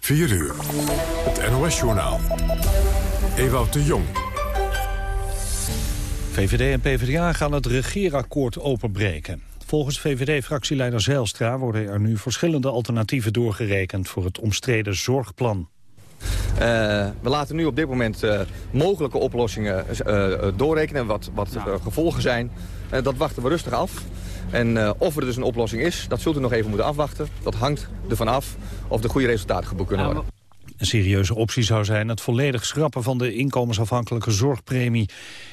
4 uur. Het NOS-journaal. Ewout de Jong. VVD en PvdA gaan het regeerakkoord openbreken. Volgens VVD-fractieleider Zijlstra worden er nu verschillende alternatieven doorgerekend voor het omstreden zorgplan. Uh, we laten nu op dit moment uh, mogelijke oplossingen uh, doorrekenen, wat, wat gevolgen zijn. dat wachten we rustig af. En of er dus een oplossing is, dat zult u nog even moeten afwachten. Dat hangt ervan af of de goede resultaten geboekt kunnen worden. Een serieuze optie zou zijn het volledig schrappen van de inkomensafhankelijke zorgpremie.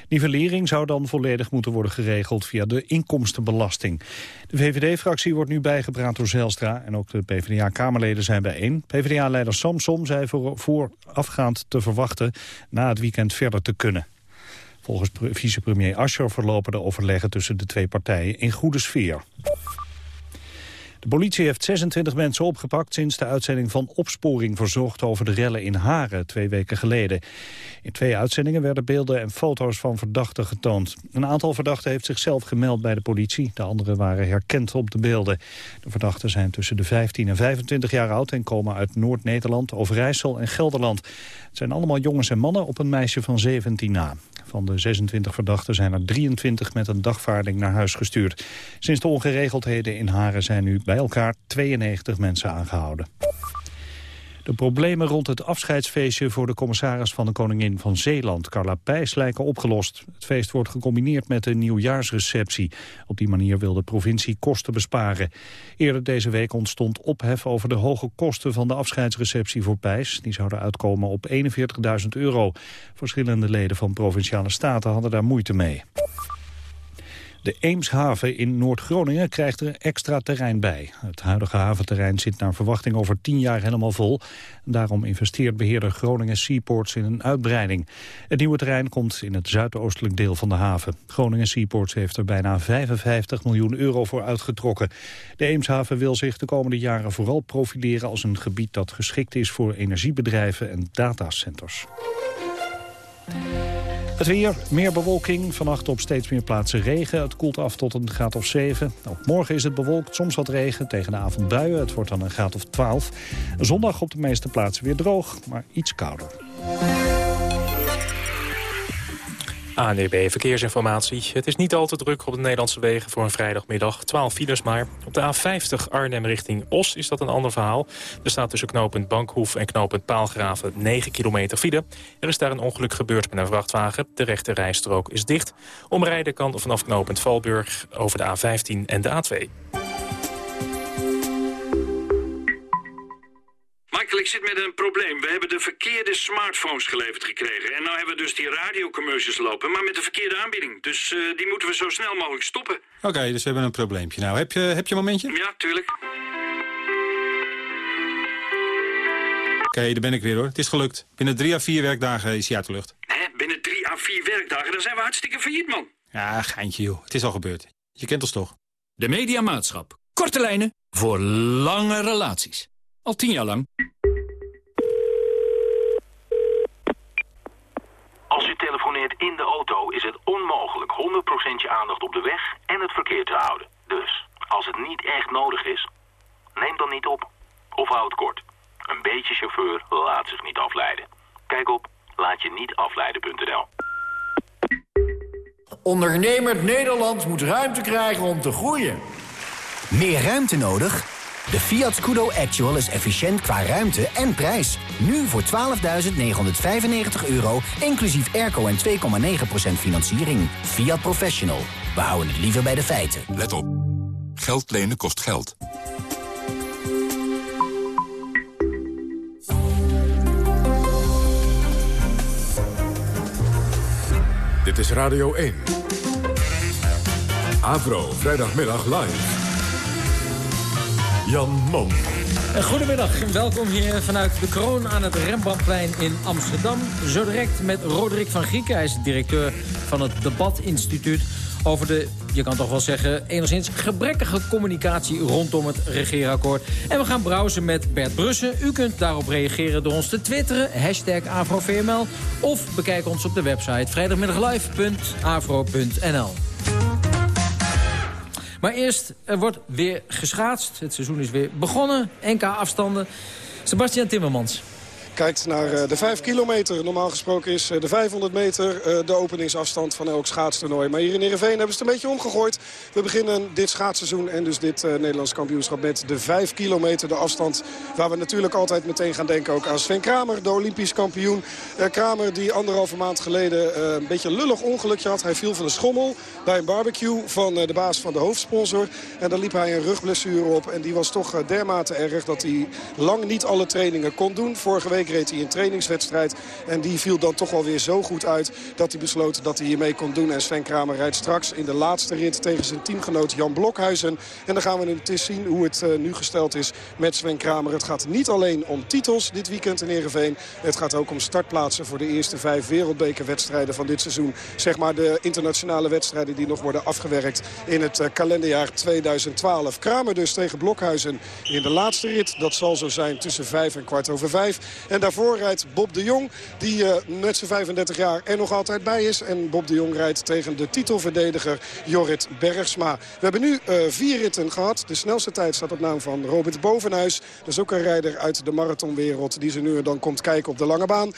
Nivellering zou dan volledig moeten worden geregeld via de inkomstenbelasting. De VVD-fractie wordt nu bijgepraat door Zelstra en ook de PvdA-kamerleden zijn bijeen. PvdA-leider Samsom zei voor, voorafgaand te verwachten na het weekend verder te kunnen. Volgens vicepremier Ascher verlopen de overleggen tussen de twee partijen in goede sfeer. De politie heeft 26 mensen opgepakt sinds de uitzending van Opsporing Verzocht over de rellen in Haren twee weken geleden. In twee uitzendingen werden beelden en foto's van verdachten getoond. Een aantal verdachten heeft zichzelf gemeld bij de politie. De anderen waren herkend op de beelden. De verdachten zijn tussen de 15 en 25 jaar oud en komen uit Noord-Nederland, Overijssel en Gelderland. Het zijn allemaal jongens en mannen op een meisje van 17 na. Van de 26 verdachten zijn er 23 met een dagvaarding naar huis gestuurd. Sinds de ongeregeldheden in Haren zijn nu bij elkaar 92 mensen aangehouden. De problemen rond het afscheidsfeestje voor de commissaris van de Koningin van Zeeland, Carla Pijs, lijken opgelost. Het feest wordt gecombineerd met een nieuwjaarsreceptie. Op die manier wil de provincie kosten besparen. Eerder deze week ontstond ophef over de hoge kosten van de afscheidsreceptie voor Pijs. Die zouden uitkomen op 41.000 euro. Verschillende leden van Provinciale Staten hadden daar moeite mee. De Eemshaven in Noord-Groningen krijgt er extra terrein bij. Het huidige haventerrein zit naar verwachting over tien jaar helemaal vol. Daarom investeert beheerder Groningen Seaports in een uitbreiding. Het nieuwe terrein komt in het zuidoostelijk deel van de haven. Groningen Seaports heeft er bijna 55 miljoen euro voor uitgetrokken. De Eemshaven wil zich de komende jaren vooral profileren als een gebied dat geschikt is voor energiebedrijven en datacenters. Het weer, meer bewolking. Vannacht op steeds meer plaatsen regen. Het koelt af tot een graad of 7. Ook morgen is het bewolkt, soms wat regen. Tegen de avond buien. Het wordt dan een graad of 12. Zondag op de meeste plaatsen weer droog, maar iets kouder. ANDB Verkeersinformatie. Het is niet al te druk op de Nederlandse wegen voor een vrijdagmiddag. 12 files maar. Op de A50 Arnhem richting Os is dat een ander verhaal. Er staat tussen knooppunt Bankhoef en knooppunt Paalgraven 9 kilometer file. Er is daar een ongeluk gebeurd met een vrachtwagen. De rechte rijstrook is dicht. Omrijden kan vanaf knooppunt Valburg over de A15 en de A2. Michael, ik zit met een probleem. We hebben de verkeerde smartphones geleverd gekregen. En nou hebben we dus die radiocommercials lopen, maar met de verkeerde aanbieding. Dus uh, die moeten we zo snel mogelijk stoppen. Oké, okay, dus we hebben een probleempje. Nou, heb je, heb je een momentje? Ja, tuurlijk. Oké, okay, daar ben ik weer hoor. Het is gelukt. Binnen drie à vier werkdagen is hij uit de lucht. Hè? Binnen drie à vier werkdagen? Dan zijn we hartstikke failliet, man. Ja, geintje joh. Het is al gebeurd. Je kent ons toch? De Mediamaatschap. Korte lijnen voor lange relaties. Al tien jaar lang. Als u telefoneert in de auto is het onmogelijk 100% je aandacht op de weg en het verkeer te houden. Dus, als het niet echt nodig is, neem dan niet op. Of houd kort. Een beetje chauffeur laat zich niet afleiden. Kijk op laatje-niet-afleiden.nl. Ondernemend Nederland moet ruimte krijgen om te groeien. Meer ruimte nodig? De Fiat Scudo Actual is efficiënt qua ruimte en prijs. Nu voor 12.995 euro, inclusief airco en 2,9% financiering. Fiat Professional. We houden het liever bij de feiten. Let op. Geld lenen kost geld. Dit is Radio 1. Avro, vrijdagmiddag live. Jan Mom. Goedemiddag welkom hier vanuit de kroon aan het Rembrandtplein in Amsterdam. Zo direct met Roderick van Grieken. Hij is directeur van het Debatinstituut over de, je kan toch wel zeggen, enigszins gebrekkige communicatie rondom het regeerakkoord. En we gaan browsen met Bert Brussen. U kunt daarop reageren door ons te twitteren, hashtag AfroVML. Of bekijk ons op de website vrijdagmiddaglive.afro.nl. Maar eerst, er wordt weer geschaatst. Het seizoen is weer begonnen. NK-afstanden Sebastian Timmermans kijkt naar eh, de 5 kilometer. Normaal gesproken is eh, de 500 meter eh, de openingsafstand van elk schaatstoernooi. Maar hier in Ereveen hebben ze het een beetje omgegooid. We beginnen dit schaatsseizoen en dus dit Nederlands kampioenschap met de 5 kilometer. De afstand waar we natuurlijk altijd meteen gaan denken ook aan Sven Kramer, de Olympisch kampioen. Kramer die anderhalve maand geleden een beetje lullig ongelukje had. Hij viel van de schommel bij een barbecue van de baas van de hoofdsponsor. En daar liep hij een rugblessure op. En die was toch dermate erg dat hij lang niet alle trainingen kon doen. Vorige week reed hij een trainingswedstrijd. En die viel dan toch wel weer zo goed uit dat hij besloot dat hij hiermee kon doen. En Sven Kramer rijdt straks in de laatste rit tegen zijn teamgenoot Jan Blokhuizen. En dan gaan we het zien hoe het uh, nu gesteld is met Sven Kramer. Het gaat niet alleen om titels dit weekend in Ereveen. Het gaat ook om startplaatsen voor de eerste vijf wereldbekerwedstrijden van dit seizoen. Zeg maar de internationale wedstrijden die nog worden afgewerkt in het uh, kalenderjaar 2012. Kramer dus tegen Blokhuizen in de laatste rit. Dat zal zo zijn tussen vijf en kwart over vijf. En daarvoor rijdt Bob de Jong, die uh, met zijn 35 jaar er nog altijd bij is. En Bob de Jong rijdt tegen de titelverdediger Jorrit Bergsma. We hebben nu uh, vier ritten gehad. De snelste tijd staat op naam van Robert Bovenhuis. Dat is ook een rijder uit de marathonwereld die ze nu en dan komt kijken op de lange baan. 6.26.11.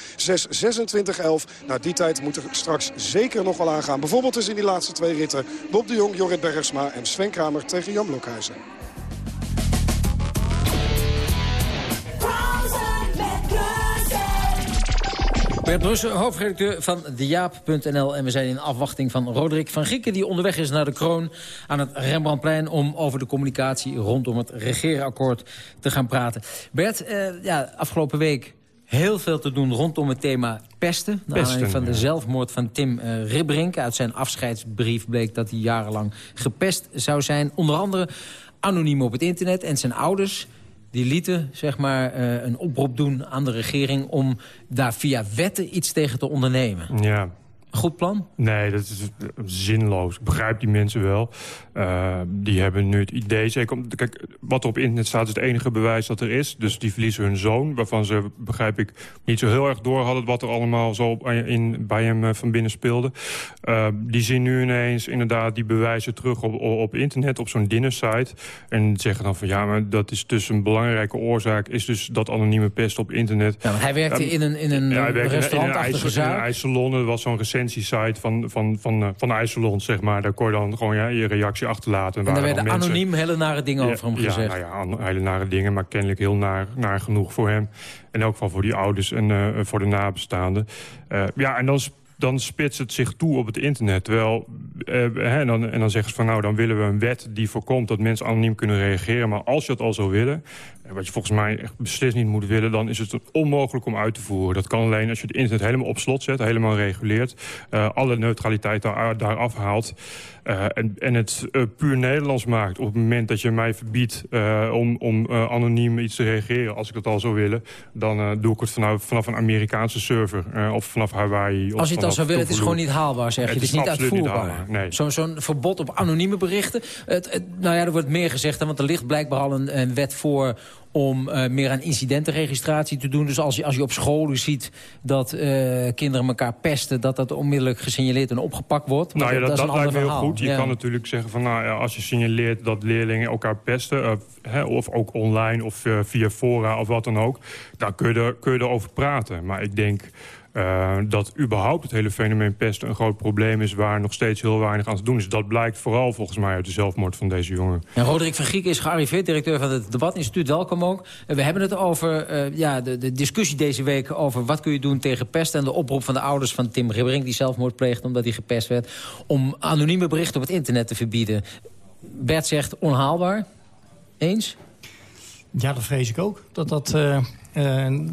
Nou, die tijd moet er straks zeker nog wel aangaan. Bijvoorbeeld dus in die laatste twee ritten. Bob de Jong, Jorrit Bergsma en Sven Kramer tegen Jan Blokhuizen. Bert Brussen, hoofdredacteur van dejaap.nl. En we zijn in afwachting van Roderick van Gieken... die onderweg is naar de kroon aan het Rembrandtplein... om over de communicatie rondom het regeerakkoord te gaan praten. Bert, eh, ja, afgelopen week heel veel te doen rondom het thema pesten. Aanleiding van de zelfmoord van Tim uh, Ribbrink. Uit zijn afscheidsbrief bleek dat hij jarenlang gepest zou zijn. Onder andere anoniem op het internet en zijn ouders die lieten zeg maar, uh, een oproep doen aan de regering... om daar via wetten iets tegen te ondernemen. Ja, Goed plan? Nee, dat is zinloos. Ik begrijp die mensen wel. Uh, die hebben nu het idee... Zeker om, kijk, wat er op internet staat is het enige bewijs dat er is. Dus die verliezen hun zoon. Waarvan ze, begrijp ik, niet zo heel erg door hadden... wat er allemaal zo in, bij hem uh, van binnen speelde. Uh, die zien nu ineens inderdaad die bewijzen terug op, op internet... op zo'n dinnersite. En zeggen dan van ja, maar dat is dus een belangrijke oorzaak... is dus dat anonieme pest op internet. Ja, hij werkte in een, in een ja, restaurant in, in, in, een ijssalon. Er was zo'n recent site van, van, van, uh, van IJsselon, zeg maar. Daar kon je dan gewoon ja, je reactie achterlaten. En daar werden mensen... anoniem hele nare dingen over hem gezegd. Ja, nou ja, hele nare dingen, maar kennelijk heel naar, naar genoeg voor hem. En ook geval voor die ouders en uh, voor de nabestaanden. Uh, ja, en dan dan spitst het zich toe op het internet. Terwijl, hè, en, dan, en dan zeggen ze van nou, dan willen we een wet die voorkomt dat mensen anoniem kunnen reageren. Maar als je het al zou willen, wat je volgens mij echt beslist niet moet willen... dan is het onmogelijk om uit te voeren. Dat kan alleen als je het internet helemaal op slot zet, helemaal reguleert... Uh, alle neutraliteit daar, daar afhaalt... Uh, en, en het uh, puur Nederlands maakt op het moment dat je mij verbiedt... om, om anoniem iets te reageren, als ik dat al zou willen... dan doe ik het vanaf, vanaf een Amerikaanse server of vanaf Hawaii. Of als je het al zou willen, het is gewoon niet haalbaar, zeg je. Het, is, niet uitvoerbaar. nee. Zo'n zo verbod op anonieme berichten. Het, het, nou ja, er wordt meer gezegd, want er ligt blijkbaar al een, een wet voor om uh, meer aan incidentenregistratie te doen. Dus als je, als je op school ziet dat uh, kinderen elkaar pesten... dat dat onmiddellijk gesignaleerd en opgepakt wordt. Nou ja, dat, dat, dat lijkt me heel goed. Je ja. kan natuurlijk zeggen van... Nou, ja, als je signaleert dat leerlingen elkaar pesten... Uh, hè, of ook online of via fora of wat dan ook... dan kun je, er, kun je erover praten. Maar ik denk... Uh, dat überhaupt het hele fenomeen pest een groot probleem is... waar nog steeds heel weinig aan te doen is. Dat blijkt vooral volgens mij uit de zelfmoord van deze jongen. Ja, Roderick van Giek is gearriveerd, directeur van het Debatinstituut. Welkom ook. We hebben het over uh, ja, de, de, discussie deze week over wat kun je doen tegen pest... en de oproep van de ouders van Tim Ribbering, die zelfmoord pleegde omdat hij gepest werd... om anonieme berichten op het internet te verbieden. Bert zegt onhaalbaar. Eens? Ja, dat vrees ik ook. Dat dat,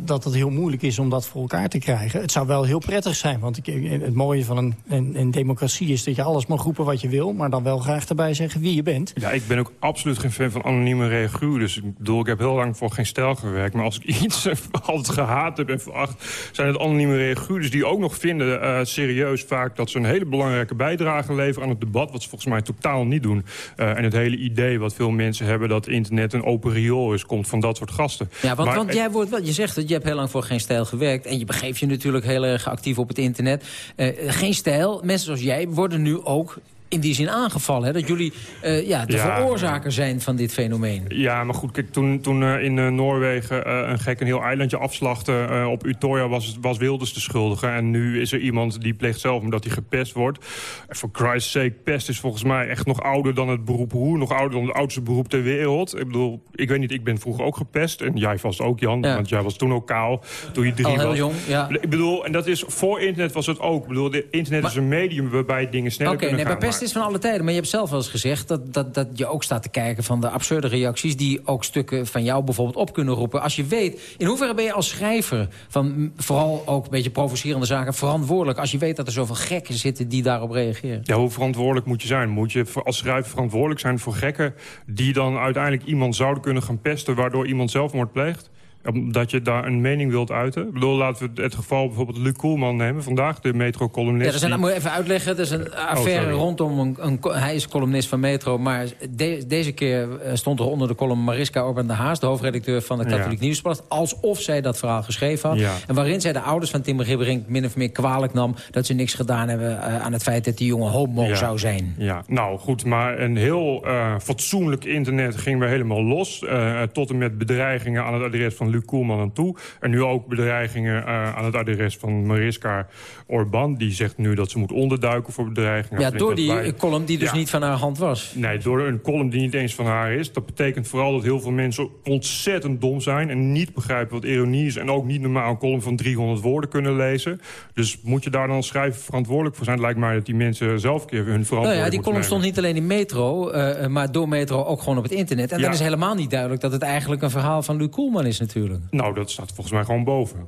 dat het heel moeilijk is om dat voor elkaar te krijgen. Het zou wel heel prettig zijn. Want ik, het mooie van een, een, een, democratie is dat je alles mag roepen wat je wil... maar dan wel graag erbij zeggen wie je bent. Ja, ik ben ook absoluut geen fan van anonieme reaguur. Dus ik bedoel, ik heb heel lang voor geen stijl gewerkt. Maar als ik iets altijd gehaat heb en veracht... zijn het anonieme reaguurders die ook nog vinden uh, serieus vaak... dat ze een hele belangrijke bijdrage leveren aan het debat... wat ze volgens mij totaal niet doen. Uh, en het hele idee wat veel mensen hebben dat internet een open riool is... komt van dat soort gasten. Ja, want, maar, want jij wordt je zegt dat je hebt heel lang voor geen stijl gewerkt... en je begeeft je natuurlijk heel erg actief op het internet. Uh, geen stijl, mensen zoals jij worden nu ook in die zin aangevallen. Hè? Dat jullie uh, ja, de Ja. veroorzaker zijn van dit fenomeen. Ja, maar goed, kijk, toen, toen eh, in eh, Noorwegen eh, een gek een heel eilandje afslachtte eh, op Utøya was, was Wilders de schuldige. En nu is er iemand die pleegt zelf omdat hij gepest wordt. For Christ's sake, pest is volgens mij echt nog ouder dan het beroep hoe. Nog ouder dan het oudste beroep ter wereld. Ik bedoel, ik weet niet, ik ben vroeger ook gepest. En jij vast ook, Jan, Ja. want jij was toen ook kaal. Toen je drie Al heel was. jong, ja. Ik bedoel, en dat is, voor internet was het ook. Ik bedoel, de internet is een medium waarbij dingen sneller kunnen nee, gaan. Pest is van alle tijden. Maar je hebt zelf wel eens gezegd dat, dat, dat je ook staat te kijken... van de absurde reacties die ook stukken van jou bijvoorbeeld op kunnen roepen. Als je weet, in hoeverre ben je als schrijver... van vooral ook een beetje provocerende zaken verantwoordelijk... als je weet dat er zoveel gekken zitten die daarop reageren? Ja, hoe verantwoordelijk moet je zijn? Moet je als schrijver verantwoordelijk zijn voor gekken... die dan uiteindelijk iemand zouden kunnen gaan pesten... waardoor iemand zelfmoord pleegt? Omdat je daar een mening wilt uiten? Ik bedoel, laten we het geval bijvoorbeeld Luc Koelman nemen. Vandaag de metro-columnist. Ja, zijn, die- moet je even uitleggen. Er is een affaire sorry. rondom... Een, een, hij is columnist van Metro, maar de- deze keer eh, stond er onder de column... Mariska Orban de Haas, de hoofdredacteur van de Katholiek Ja. Nieuwsblad... alsof zij dat verhaal geschreven had. Ja. En waarin zij de ouders van Tim Ribberink min of meer kwalijk nam... dat ze niks gedaan hebben eh, aan het feit dat die jongen homo Ja. zou zijn. Ja, nou goed, maar een heel eh, fatsoenlijk internet gingen we helemaal los. tot en met bedreigingen aan het adres van Luc Koelman aan toe. En nu ook bedreigingen eh, aan het adres van Mariska Orban. Die zegt nu dat ze moet onderduiken voor bedreigingen. Ja, door die wij- column die dus Ja. niet van haar hand was. Nee, door een column die niet eens van haar is. Dat betekent vooral dat heel veel mensen ontzettend dom zijn... en niet begrijpen wat ironie is... en ook niet normaal een column van 300 woorden kunnen lezen. Dus moet je daar dan als schrijver verantwoordelijk voor zijn? Het lijkt mij dat die mensen zelf een keer hun Nou verantwoording ja, die column nemen. stond niet alleen in Metro, eh, maar door Metro ook gewoon op het internet. En Ja. dan is helemaal niet duidelijk dat het eigenlijk een verhaal van Luc Koelman is natuurlijk. Nou, dat staat volgens mij gewoon boven.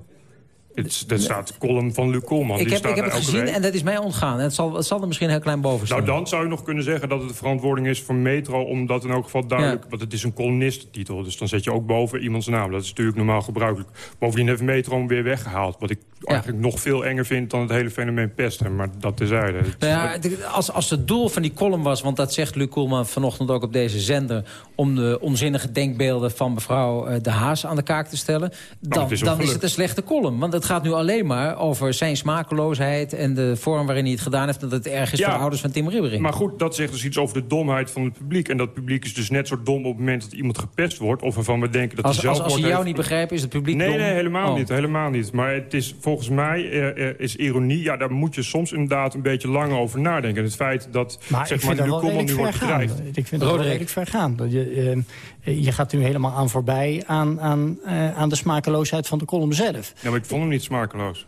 Het, dat staat column van Luc Koolman. ik heb, ik heb het gezien week. en dat is mij ontgaan. Het zal, het zal er misschien heel klein boven staan. Nou, dan zou je nog kunnen zeggen dat het de verantwoording is van Metro... omdat in elk geval duidelijk... want het is een columnistentitel, dus dan zet je ook boven iemands naam. Dat is natuurlijk normaal gebruikelijk. Bovendien heeft Metro hem weer weggehaald. Wat ik eigenlijk nog veel enger vind dan het hele fenomeen pesten. Maar dat terzijde. Het- Nou ja, als, als het doel van die column was... want dat zegt Luc Koelman vanochtend ook op deze zender... om de onzinnige denkbeelden van mevrouw eh, De Haas aan de kaak te stellen... dan, het is dan is het een slechte column. Want het gaat nu alleen maar over zijn smakeloosheid... en de vorm waarin hij het gedaan heeft... dat het erg is Ja. voor de ouders van Tim Ribbering. Maar goed, dat zegt dus iets over de domheid van het publiek. En dat publiek is dus net zo dom op het moment dat iemand gepest wordt... of waarvan we denken dat als, hij zelf als, als ze jou heeft- niet begrijpen, is het publiek Nee, dom? nee, helemaal Oh. niet. Helemaal niet. Maar het is volgens mij eh, eh, is ironie... ja, daar moet je soms inderdaad een beetje lang over nadenken. Het feit dat Maar zeg ik maar, Koolman redelijk nu wordt bedreigd. Ik vind dat wel redelijk ver gaan. Dat Je, eh, je gaat nu helemaal aan voorbij aan, aan, eh, aan de smakeloosheid van de column zelf. Ja, maar ik vond hem niet smakeloos.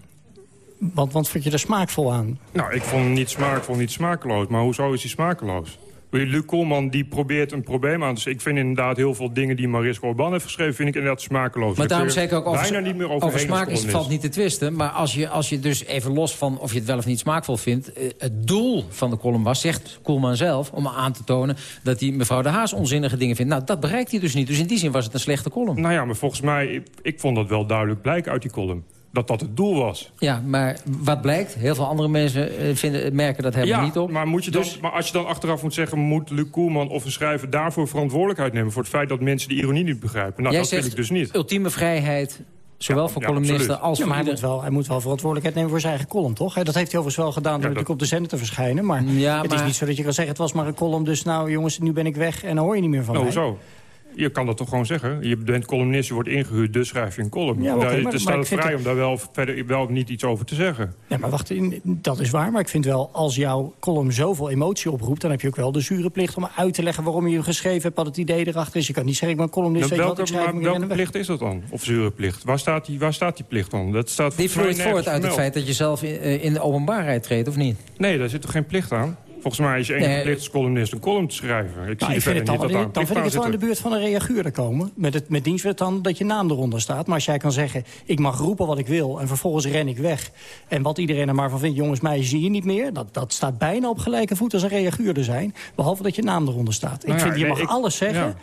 Want, want vond je er smaakvol aan? Nou, ik vond hem niet smaakvol, niet smakeloos. Maar hoezo is hij smakeloos? Luc Koolman die probeert een probleem aan. Dus ik vind inderdaad heel veel dingen die Mariska Orban heeft geschreven... vind ik inderdaad smakeloos. Maar Daar daarom zeg ik ook over, niet meer over, over smaak is, valt niet te twisten. Maar als je, als je dus even los van of je het wel of niet smaakvol vindt... eh, het doel van de column was, zegt Koelman zelf... om aan te tonen dat hij mevrouw De Haas onzinnige dingen vindt. Nou, dat bereikt hij dus niet. Dus in die zin was het een slechte column. Nou ja, maar volgens mij... Ik, ik vond dat wel duidelijk blijken uit die column. Dat dat het doel was. Ja, maar wat blijkt? Heel veel andere mensen eh, vinden, merken dat helemaal ja, niet op. Maar, moet je dan, Dus- maar als je dan achteraf moet zeggen... moet Luc Koelman of een schrijver daarvoor verantwoordelijkheid nemen... voor het feit dat mensen de ironie niet begrijpen. Nou, Jij dat vind zegt ik dus niet. ultieme vrijheid... Zowel voor ja, columnisten absoluut. als Ja, voor maar hij ieder- moet, wel, hij moet wel verantwoordelijkheid nemen voor zijn eigen column, toch? Hè, Dat heeft hij overigens wel gedaan door natuurlijk op de zender te verschijnen. Maar Ja, het is niet zo dat je kan zeggen... het was maar een column, dus nou jongens, nu ben ik weg... en dan hoor je niet meer van Nou, mij. hoezo? Je kan dat toch gewoon zeggen? Je bent columnist, je wordt ingehuurd, dus schrijf je een column. Ja, daar, maar- er staat maar het vrij het- om daar wel verder wel niet iets over te zeggen. Ja, maar wacht, dat is waar. Maar ik vind wel, als jouw column zoveel emotie oproept... dan heb je ook wel de zure plicht om uit te leggen waarom je hem geschreven hebt... wat het idee erachter is. Je kan niet zeggen, ik ben columnist, Nou, weet je wat, welke ik schrijf welke plicht is dat dan? Of zure plicht? Waar staat die, waar staat die plicht dan? Dat staat Die vloeit voort uit het feit dat je zelf in, eh, in de openbaarheid treedt, of niet? Nee, daar zit toch geen plicht aan? Volgens mij is je enige Nee. columnist een column te schrijven. Ik Nou, zie ik vind verder het dan, niet dat dan plicht vind ik het wel in de buurt van een reaguurder komen. Met, het, met dienstwet dan dat je naam eronder staat. Maar als jij kan zeggen, ik mag roepen wat ik wil... en vervolgens ren ik weg. En wat iedereen er maar van vindt, jongens, mij zie je niet meer... dat, dat staat bijna op gelijke voet als een reaguurder zijn. Behalve dat je naam eronder staat. Nou ik ja, vind, je nee, mag ik- alles zeggen... ja.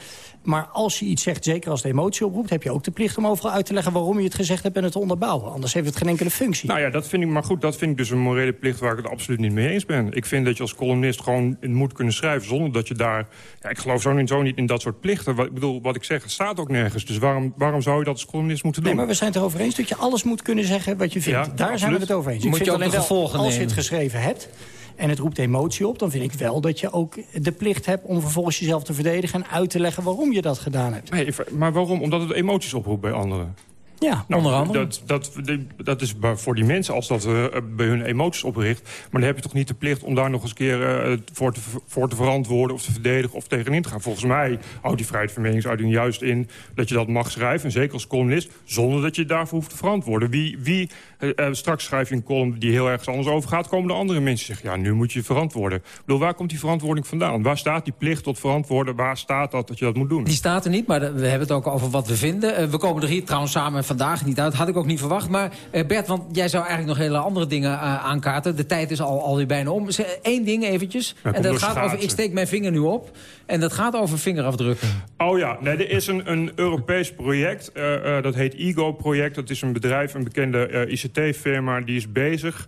Maar als je iets zegt, zeker als de emotie oproept... heb je ook de plicht om overal uit te leggen waarom je het gezegd hebt... en het te onderbouwen. Anders heeft het geen enkele functie. Nou ja, dat vind ik, maar goed, dat vind ik dus een morele plicht waar ik het absoluut niet mee eens ben. Ik vind dat je als columnist gewoon moet kunnen schrijven zonder dat je daar... Ja, ik geloof zo niet, zo niet in dat soort plichten. Wat, ik bedoel, wat ik zeg, het staat ook nergens. Dus waarom, waarom zou je dat als columnist moeten doen? Nee, maar we zijn het erover eens dat je alles moet kunnen zeggen wat je vindt. Ja, Daar zijn we het over eens. Ik Moet vind je ook alleen de wel, gevolgen als je het geschreven hebt... en het roept emotie op... dan vind ik wel dat je ook de plicht hebt om vervolgens jezelf te verdedigen... en uit te leggen waarom je dat gedaan hebt. Nee, maar waarom? Omdat het emoties oproept bij anderen. Ja, Nou, onder andere. Dat, dat, dat is voor die mensen als dat eh, bij hun emoties opricht. Maar dan heb je toch niet de plicht om daar nog eens een keer eh, voor, te, voor te verantwoorden... of te verdedigen of tegenin te gaan. Volgens mij houdt die vrijheid van meningsuiting juist in... dat je dat mag schrijven, en zeker als columnist... zonder dat je daarvoor hoeft te verantwoorden. Wie, wie eh, straks schrijf je een column die heel ergens anders over gaat... komen de andere mensen zeggen, ja, nu moet je verantwoorden. Ik bedoel, waar komt die verantwoording vandaan? Waar staat die plicht tot verantwoorden? Waar staat dat dat je dat moet doen? Die staat er niet, maar we hebben het ook over wat we vinden. We komen er hier trouwens samen vandaag niet uit. Had ik ook niet verwacht. Maar eh, Bert, want jij zou eigenlijk nog hele andere dingen eh, aankaarten. De tijd is al, alweer bijna om. Eén ding eventjes. En dat gaat over, ik steek mijn vinger nu op. En dat gaat over vingerafdrukken. Oh ja, nee, er is een, een Europees project. eh, dat heet EGO-project. Dat is een bedrijf, een bekende ICT-firma. Die is bezig.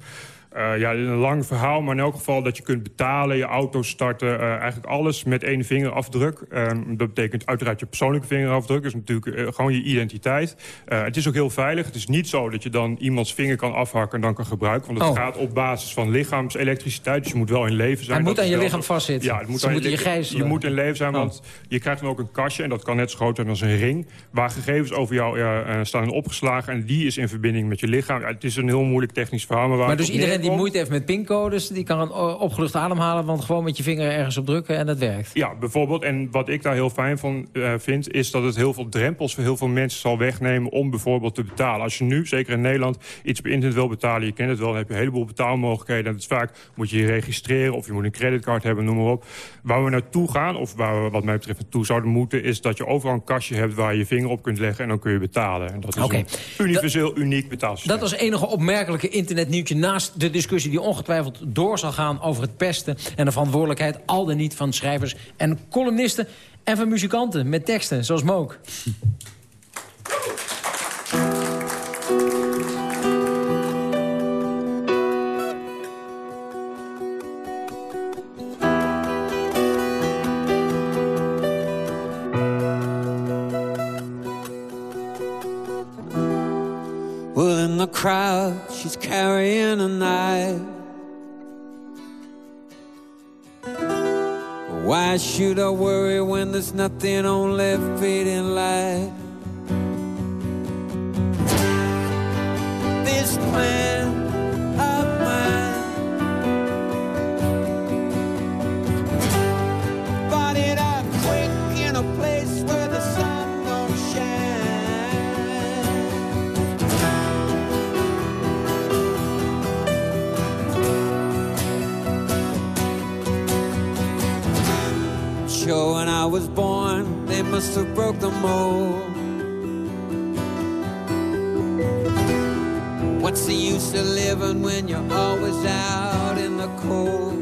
Eh, ja, een lang verhaal, maar in elk geval dat je kunt betalen, je auto starten, eh, eigenlijk alles met één vingerafdruk. Ehm, dat betekent uiteraard je persoonlijke vingerafdruk, dus natuurlijk eh, gewoon je identiteit. Het is ook heel veilig. Het is niet zo dat je dan iemands vinger kan afhakken en dan kan gebruiken, want het Oh. gaat op basis van lichaamselektriciteit, dus je moet wel in leven zijn. Hij moet aan is je wel lichaam vastzitten. Ja, het moet Ze aan moeten je gijzelen. Je moet in leven zijn, Oh. want je krijgt dan ook een kastje... en dat kan net zo groot zijn als een ring... waar gegevens over jou staan opgeslagen... en die is in verbinding met je lichaam. Ja, het is een heel moeilijk technisch verhaal. Maar, waar Maar het dus op iedereen die moeite heeft met pincodes... die kan een o- opgelucht ademhalen... want gewoon met je vinger ergens op drukken en dat werkt. Ja, bijvoorbeeld. En wat ik daar heel fijn van eh, vind... is dat het heel veel drempels voor heel veel mensen zal wegnemen... om bijvoorbeeld te betalen. Als je nu, zeker in Nederland, iets op internet wil betalen... je kent het wel, dan heb je een heleboel betaalmogelijkheden. En dat is vaak moet je je registreren of je moet een creditcard hebben, noem maar op. Waar we naartoe gaan, of waar we wat mij betreft naartoe zouden moeten... is dat je overal een kastje hebt waar je je vinger op kunt leggen... en dan kun je betalen. En dat is een universeel uniek betaalsysteem. Dat was enige opmerkelijke internetnieuwtje... naast de discussie die ongetwijfeld door zal gaan over het pesten... en de verantwoordelijkheid al dan niet van schrijvers en columnisten... en van muzikanten met teksten, zoals Mook. should I worry when there's nothing on left feet in life? Must have broke the mold. What's the use of living when you're always out in the cold?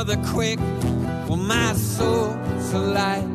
Mother quick, well my soul's alive.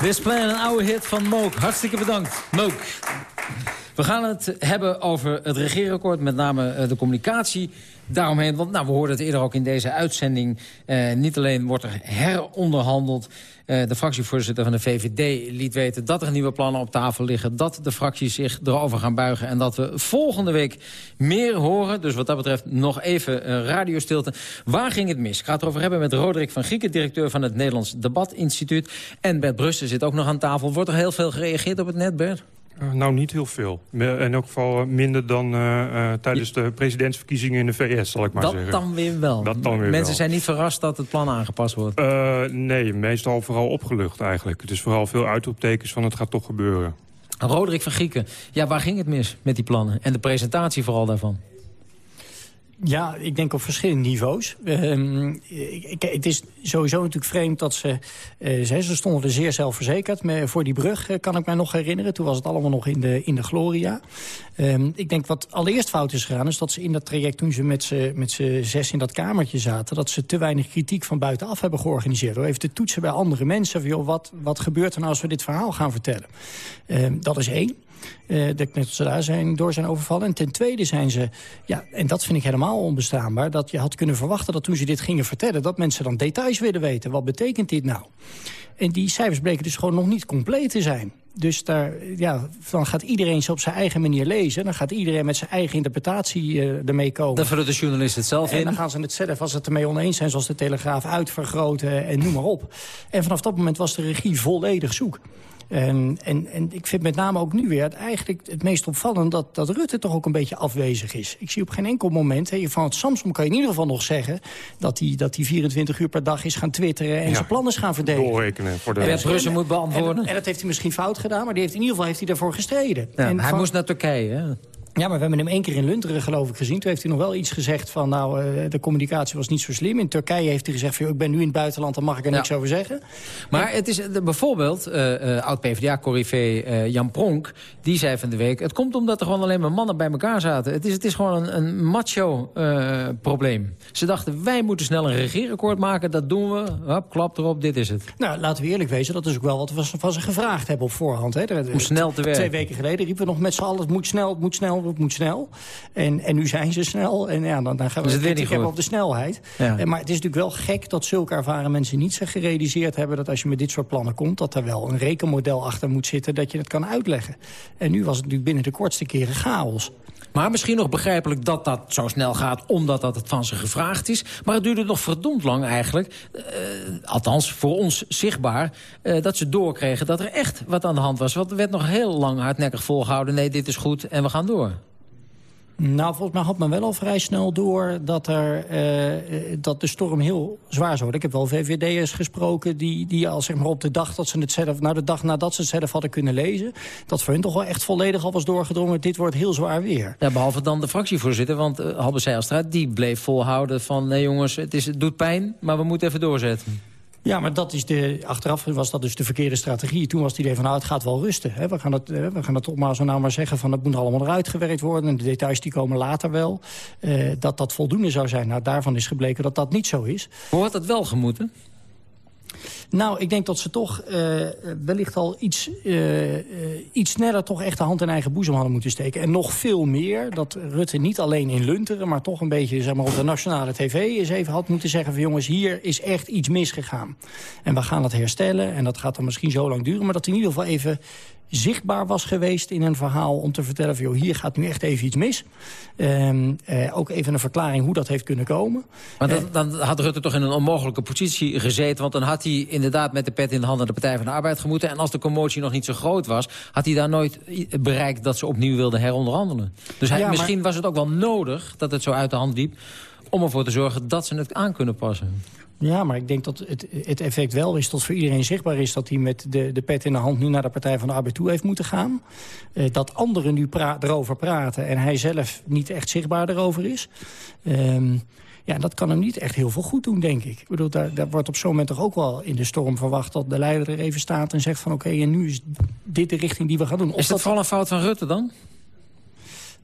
This Plan, een oude hit van Mook. Hartstikke bedankt, Mook. We gaan het hebben over het regeerakkoord, met name eh, de communicatie daaromheen. Want nou, we hoorden het eerder ook in deze uitzending. Eh, niet alleen wordt er heronderhandeld. Eh, de fractievoorzitter van de VVD liet weten dat er nieuwe plannen op tafel liggen. Dat de fracties zich erover gaan buigen. En dat we volgende week meer horen. Dus wat dat betreft nog even uh, radiostilte. Waar ging het mis? Ik ga het erover hebben met Roderick van Gieken, directeur van het Nederlands Debatinstituut. En Bert Brussen zit ook nog aan tafel. Wordt er heel veel gereageerd op het net, Bert? Uh, nou, niet heel veel. In elk geval minder dan uh, uh, tijdens de presidentsverkiezingen in de VS, zal ik maar dat zeggen. Dan weer wel. Dat dan weer Mensen wel. zijn niet verrast dat het plan aangepast wordt? nee, meestal vooral opgelucht eigenlijk. Het is vooral veel uitroeptekens van het gaat toch gebeuren. Roderick van Gieken, ja, waar ging het mis met die plannen? En de presentatie vooral daarvan? Ja, ik denk op verschillende niveaus. Ik, het is sowieso natuurlijk vreemd dat ze... Uh, ze stonden er zeer zelfverzekerd. Maar voor die brug uh, kan ik mij nog herinneren. Toen was het allemaal nog in de, in de gloria. Um, ik denk wat allereerst fout is gegaan... is dat ze in dat traject, toen ze met z'n zes in dat kamertje zaten... dat ze te weinig kritiek van buitenaf hebben georganiseerd. Door even te toetsen bij andere mensen. Van, joh, wat, wat gebeurt er nou als we dit verhaal gaan vertellen? Um, dat is één. Uh, dat ze daar zijn, door zijn overvallen. En ten tweede zijn ze, ja, en dat vind ik helemaal onbestaanbaar... dat je had kunnen verwachten dat toen ze dit gingen vertellen... dat mensen dan details willen weten. Wat betekent dit nou? En die cijfers bleken dus gewoon nog niet compleet te zijn. Dus daar, ja, dan gaat iedereen ze op zijn eigen manier lezen. Dan gaat iedereen met zijn eigen interpretatie uh, ermee komen. Dan vullen de journalisten het zelf en in. dan gaan ze het zelf, als ze het ermee oneens zijn... zoals de Telegraaf, uitvergroten en noem maar op. En vanaf dat moment was de regie volledig zoek. En, en, en ik vind met name ook nu weer het eigenlijk het meest opvallend... Dat, dat Rutte toch ook een beetje afwezig is. Ik zie op geen enkel moment... He, van het Samsung kan je in ieder geval nog zeggen... dat hij dat die 24 uur per dag is gaan twitteren... en Ja, zijn plannen is gaan verdedigen. Doorrekenen voor de En rest. Brussel moet beantwoorden. En, en dat heeft hij misschien fout gedaan... maar die heeft, in ieder geval heeft hij daarvoor gestreden. Ja, en hij van- moest naar Turkije, hè? Ja, maar we hebben hem één keer in Lunteren geloof ik gezien. Toen heeft hij nog wel iets gezegd van... nou, eh, de communicatie was niet zo slim. In Turkije heeft hij gezegd van... ik ben nu in het buitenland, dan mag ik er Ja. niks over zeggen. Maar het is eh, bijvoorbeeld, eh oud-PVDA-corrivé Jan Pronk... die zei van de week, het komt omdat er gewoon alleen maar mannen bij elkaar zaten. Het is, het is gewoon een, een macho-probleem. Ze dachten, wij moeten snel een regeerakkoord maken. Dat doen we. Hop, klap erop, dit is het. Nou, laten we eerlijk wezen, dat is ook wel wat we van ze gevraagd hebben op voorhand. Hè. Er- Om snel te werken. Twee weken geleden riepen we nog met z'n allen, het moet snel, het moet snel, het moet snel. En, en nu zijn ze snel en ja, dan, dan gaan we het weer niet hebben op de snelheid. Ja. En, maar het is natuurlijk wel gek dat zulke ervaren mensen niet zich gerealiseerd hebben... dat als je met dit soort plannen komt, dat er wel een rekenmodel achter moet zitten... dat je het kan uitleggen. En nu was het natuurlijk binnen de kortste keren chaos. Maar misschien nog begrijpelijk dat dat zo snel gaat... omdat dat het van ze gevraagd is. Maar het duurde nog verdomd lang eigenlijk. eh, althans, voor ons zichtbaar... eh, dat ze doorkregen dat er echt wat aan de hand was. Want er werd nog heel lang hardnekkig volgehouden... nee, dit is goed en we gaan door. Nou, volgens mij had men wel al vrij snel door dat, er, eh, eh, dat de storm heel zwaar zou. Ik heb wel VVD'ers gesproken die, die al zeg maar, op de dag dat ze het zelf, nou de dag nadat ze het zelf hadden kunnen lezen, dat voor hun toch wel echt volledig al was doorgedrongen. Dit wordt heel zwaar weer. Ja, behalve dan de fractievoorzitter, want uh, Halbe Zijlstra... die bleef volhouden van, nee jongens, het, is, het doet pijn... maar we moeten even doorzetten. Ja, maar dat is de, achteraf was dat dus de verkeerde strategie. Toen was het idee van, nou, het gaat wel rusten. Hè. We gaan het, we gaan het maar zo nou maar zeggen van, het moet allemaal eruit gewerkt worden. En de details die komen later wel. Eh, dat dat voldoende zou zijn. Nou, daarvan is gebleken dat dat niet zo is. Hoe had het wel gemoeten? Nou, ik denk dat ze toch uh, wellicht al iets, uh, iets sneller... toch echt de hand in eigen boezem hadden moeten steken. En nog veel meer dat Rutte niet alleen in Lunteren... maar toch een beetje zeg maar, op de nationale tv eens even had moeten zeggen... van jongens, hier is echt iets misgegaan. En we gaan dat herstellen en dat gaat dan misschien zo lang duren... maar dat in ieder geval even zichtbaar was geweest in een verhaal... om te vertellen van, joh, hier gaat nu echt even iets mis. Um, uh, ook even een verklaring hoe dat heeft kunnen komen. Maar dat, dan had Rutte toch in een onmogelijke positie gezeten... want dan had hij in inderdaad met de pet in de hand naar de Partij van de Arbeid gemoeten. En als de commotie nog niet zo groot was... had hij daar nooit bereikt dat ze opnieuw wilden heronderhandelen. Dus hij, Ja, maar- misschien was het ook wel nodig dat het zo uit de hand liep... om ervoor te zorgen dat ze het aan kunnen passen. Ja, maar ik denk dat het, het effect wel is dat voor iedereen zichtbaar is... dat hij met de, de pet in de hand nu naar de Partij van de Arbeid toe heeft moeten gaan. Eh, dat anderen nu pra erover praten en hij zelf niet echt zichtbaar erover is. Ehm, ja, dat kan hem niet echt heel veel goed doen, denk ik. Ik bedoel, daar, daar wordt op zo'n moment toch ook wel in de storm verwacht... dat de leider er even staat en zegt van oké, en nu is dit de richting die we gaan doen. Of Is dat vooral een fout van Rutte dan?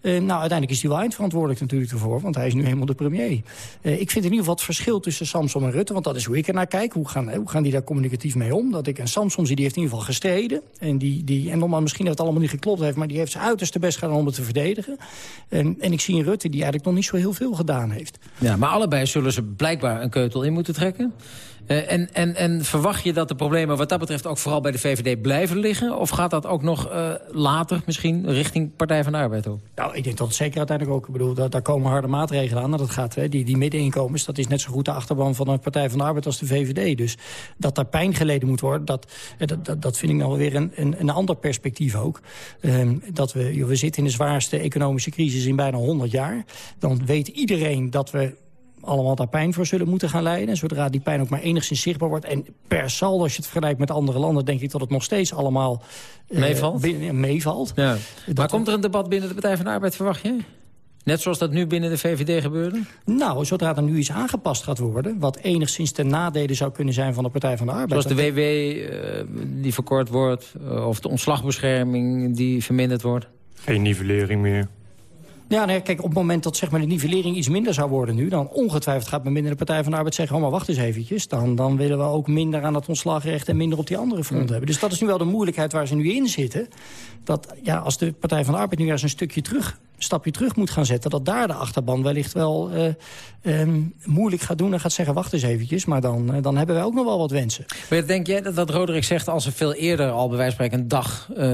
Eh, nou, uiteindelijk is hij wel eindverantwoordelijk natuurlijk ervoor. Want hij is nu helemaal de premier. Eh, ik vind in ieder geval het verschil tussen Samson en Rutte. Want dat is hoe ik er naar kijk. Hoe gaan, hoe gaan die daar communicatief mee om? Dat ik een Samson zie, die heeft in ieder geval gestreden. En, die, die, en normaal misschien dat het allemaal niet geklopt heeft. Maar die heeft zijn uiterste best gedaan om het te verdedigen. En, en ik zie een Rutte die eigenlijk nog niet zo heel veel gedaan heeft. Ja, maar allebei zullen ze blijkbaar een keutel in moeten trekken. Eh, en, en, en verwacht je dat de problemen wat dat betreft ook vooral bij de VVD blijven liggen? Of gaat dat ook nog eh, later misschien richting Partij van de Arbeid op? Nou, ik denk dat het zeker uiteindelijk ook... Ik bedoel, dat, daar komen harde maatregelen aan. Dat gaat, hè, die, die middeninkomens, dat is net zo goed de achterban van de Partij van de Arbeid als de VVD. Dus dat daar pijn geleden moet worden, dat, eh, dat, dat, vind ik nou weer een, een, een ander perspectief ook. Ehm, dat we, we zitten in de zwaarste economische crisis in bijna 100 jaar. Dan weet iedereen dat we allemaal daar pijn voor zullen moeten gaan lijden. En zodra die pijn ook maar enigszins zichtbaar wordt... en per saldo, als je het vergelijkt met andere landen... denk ik dat het nog steeds allemaal eh, Meevalt? binnen- meevalt. Ja. Maar komt er een debat binnen de Partij van de Arbeid, verwacht je? Net zoals dat nu binnen de VVD gebeurde? Nou, zodra er nu iets aangepast gaat worden... wat enigszins ten nadele zou kunnen zijn van de Partij van de Arbeid... Zoals de WW eh, die verkort wordt, eh, of de ontslagbescherming die verminderd wordt? Geen nivellering meer. Ja, nee, kijk, op het moment dat zeg maar, de nivellering iets minder zou worden nu... dan ongetwijfeld gaat men binnen de Partij van de Arbeid zeggen... oh, maar wacht eens eventjes, dan, dan willen we ook minder aan het ontslagrecht... en minder op die andere fronten hebben. Dus dat is nu wel de moeilijkheid waar ze nu in zitten. Dat ja, als de Partij van de Arbeid nu eens een stukje terug... stapje terug moet gaan zetten... dat daar de achterban wellicht wel eh, ehm, moeilijk gaat doen... en gaat zeggen, wacht eens eventjes, maar dan, eh, dan hebben wij ook nog wel wat wensen. Maar denk jij dat wat Roderick zegt... als ze veel eerder al bij wijze van spreken een dag eh,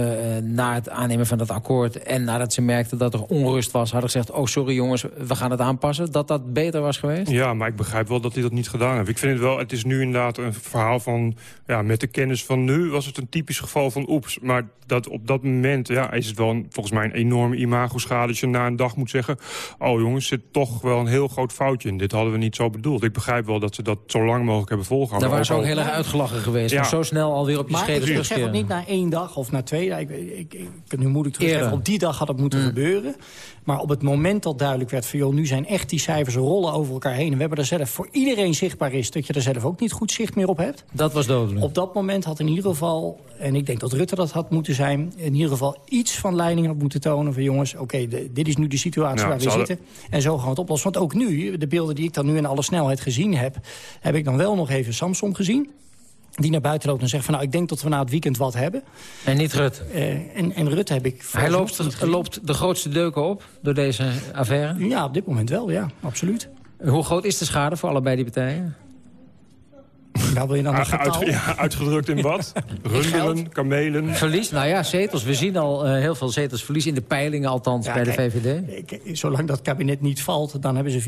na het aannemen van dat akkoord... en nadat ze merkten dat er onrust was... hadden gezegd, oh sorry jongens, we gaan het aanpassen... dat dat beter was geweest? Ja, maar ik begrijp wel dat hij dat niet gedaan heeft. Ik vind het wel, het is nu inderdaad een verhaal van... ja, met de kennis van nu was het een typisch geval van oeps. Maar dat op dat moment ja, is het wel een, volgens mij een enorme imagoschade... dat je na een dag moet zeggen... oh jongens, zit toch wel een heel groot foutje in. Dit hadden we niet zo bedoeld. Ik begrijp wel dat ze dat zo lang mogelijk hebben volgehouden. Daar waren ze ook heel erg uitgelachen geweest. Ja. zo snel alweer op je Maar schenen ik terug zeg het niet na één dag of na twee dagen. Ik, ik, ik, ik, nu moet ik terug Eerder. op die dag had het moeten gebeuren. Maar op het moment dat duidelijk werd van... joh, nu zijn echt die cijfers rollen over elkaar heen... en we hebben er zelf voor iedereen zichtbaar is... dat je er zelf ook niet goed zicht meer op hebt. Dat was dodelijk. Op dat moment had in ieder geval... en ik denk dat Rutte dat had moeten zijn... in ieder geval iets van leiding had moeten tonen... van jongens, oké, dit is nu de situatie Ja, waar we zitten... en zo gaan we het oplossen. Want ook nu, de beelden die ik dan nu in alle snelheid gezien heb... heb ik dan wel nog even Samsung gezien... die naar buiten loopt en zegt van... nou, ik denk dat we na het weekend wat hebben. En niet Rutte. Eh, en, en Rutte heb ik... Hij loopt de grootste deuken op door deze affaire. Ja, op dit moment wel, ja, absoluut. Hoe groot is de schade voor allebei die partijen? Nou, wil je dan een Uit- getal? ja, uitgedrukt in wat? Rundelen, kamelen. Verlies? Nou ja, zetels. We zien al eh, heel veel zetels verlies in de peilingen, althans Ja, bij de VVD. Kijk, Zolang dat kabinet niet valt, dan hebben ze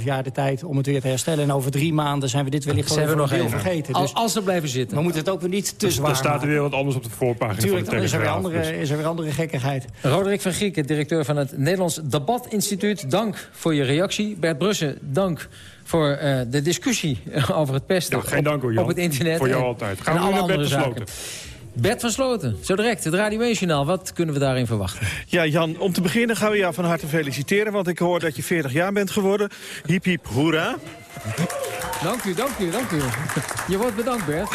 4,5 jaar de tijd om het weer te herstellen. En over drie maanden zijn we dit wellicht even nog even. vergeten. Dus als ze blijven zitten. we moeten het ook weer niet te Dus zwaar er staat er weer wat anders op de voorpagina Tuurlijk, van dan de is er, weer andere, Dus- is er weer andere gekkigheid. Roderick van Grieken, directeur van het Nederlands Debatinstituut. Dank voor je reactie. Bert Brussen, dank voor eh, de discussie over het pesten Ja, geen op, dank hoor, Jan. op het internet. Voor jou en- altijd. Gaan en we nu alle naar andere van zaken. Bert van Sloten, zo direct, het Radio 1 Journaal. Wat kunnen we daarin verwachten? Ja, Jan, om te beginnen gaan we jou van harte feliciteren... want ik hoor dat je 40 jaar bent geworden. Hiep, hiep, hoera. Dank u, dank u, dank u. Je wordt bedankt, Bert.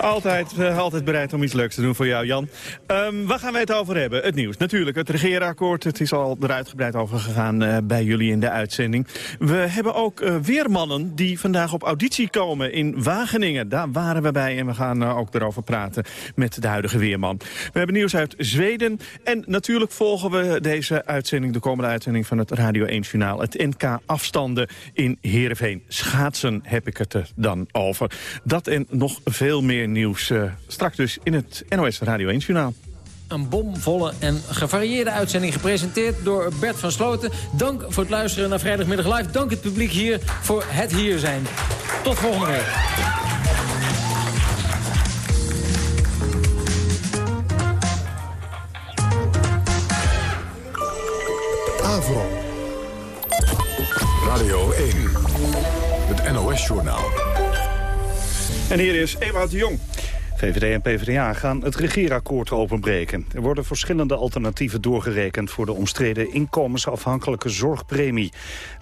Altijd, eh, altijd bereid om iets leuks te doen voor jou, Jan. Ehm, waar gaan wij het over hebben? Het nieuws. Natuurlijk, het regeerakkoord. Het is al er uitgebreid over gegaan eh, bij jullie in de uitzending. We hebben ook eh, weermannen die vandaag op auditie komen in Wageningen. Daar waren we bij en we gaan ook erover praten met de huidige weerman. We hebben nieuws uit Zweden. En natuurlijk volgen we deze uitzending, de komende uitzending van het Radio 1 Journaal. Het NK afstanden in Heerenveen schaatsen heb ik het er dan over. Dat en nog veel meer nieuws. Eh, straks dus in het NOS Radio 1 Journaal. Een bomvolle en gevarieerde uitzending gepresenteerd door Bert van Sloten. Dank voor het luisteren naar Vrijdagmiddag Live. Dank het publiek hier voor het hier zijn. Tot volgende week. Avro. Radio 1. Het NOS-journaal. En hier is Ewout de Jong. VVD en PvdA gaan het regeerakkoord openbreken. Er worden verschillende alternatieven doorgerekend... voor de omstreden inkomensafhankelijke zorgpremie.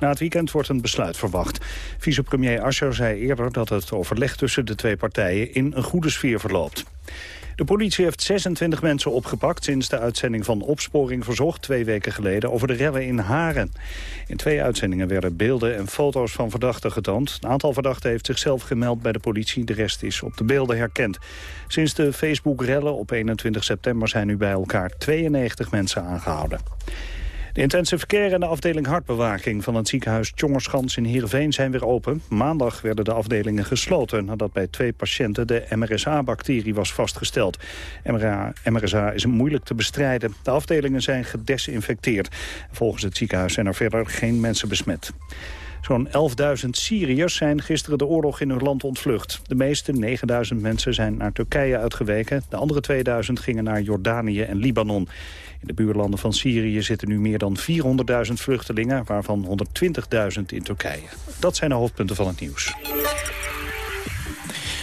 Na het weekend wordt een besluit verwacht. Vicepremier Asscher zei eerder dat het overleg tussen de twee partijen... in een goede sfeer verloopt. De politie heeft 26 mensen opgepakt sinds de uitzending van Opsporing Verzocht twee weken geleden over de rellen in Haren. In twee uitzendingen werden beelden en foto's van verdachten getoond. Een aantal verdachten heeft zichzelf gemeld bij de politie, de rest is op de beelden herkend. Sinds de Facebook-rellen op 21 september zijn nu bij elkaar 92 mensen aangehouden. De intensive care en de afdeling hartbewaking van het ziekenhuis Tjongerschans in Heerenveen zijn weer open. Maandag werden de afdelingen gesloten nadat bij twee patiënten de MRSA-bacterie was vastgesteld. MRSA is moeilijk te bestrijden. De afdelingen zijn gedesinfecteerd. Volgens het ziekenhuis zijn er verder geen mensen besmet. Zo'n 11.000 Syriërs zijn gisteren de oorlog in hun land ontvlucht. De meeste, 9.000 mensen, zijn naar Turkije uitgeweken. De andere 2.000 gingen naar Jordanië en Libanon. In de buurlanden van Syrië zitten nu meer dan 400.000 vluchtelingen... waarvan 120.000 in Turkije. Dat zijn de hoofdpunten van het nieuws.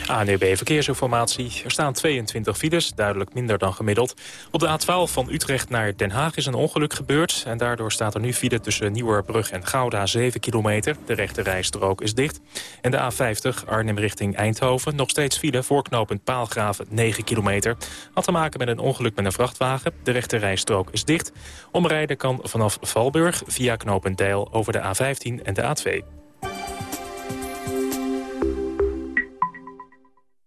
ANEB Verkeersinformatie. Er staan 22 files, duidelijk minder dan gemiddeld. Op de A12 van Utrecht naar Den Haag is een ongeluk gebeurd... en daardoor staat er nu file tussen Nieuwerbrug en Gouda 7 kilometer. De rechte rijstrook is dicht. En de A50 Arnhem richting Eindhoven. Nog steeds file voorknopend Paalgraven 9 kilometer. Had te maken met een ongeluk met een vrachtwagen. De rechte rijstrook is dicht. Omrijden kan vanaf Valburg via knooppunt Deil over de A15 en de A2.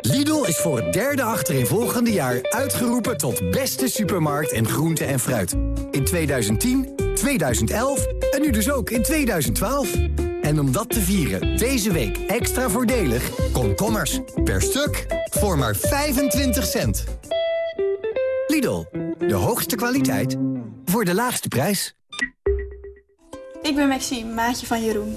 Lidl is voor het derde achterin jaar uitgeroepen tot beste supermarkt en groente en fruit. In 2010, 2011 en nu dus ook in 2012. En om dat te vieren, deze week extra voordelig, komkommers per stuk voor maar 25 cent. Lidl, de hoogste kwaliteit voor de laagste prijs. Ik ben Maxime, maatje van Jeroen.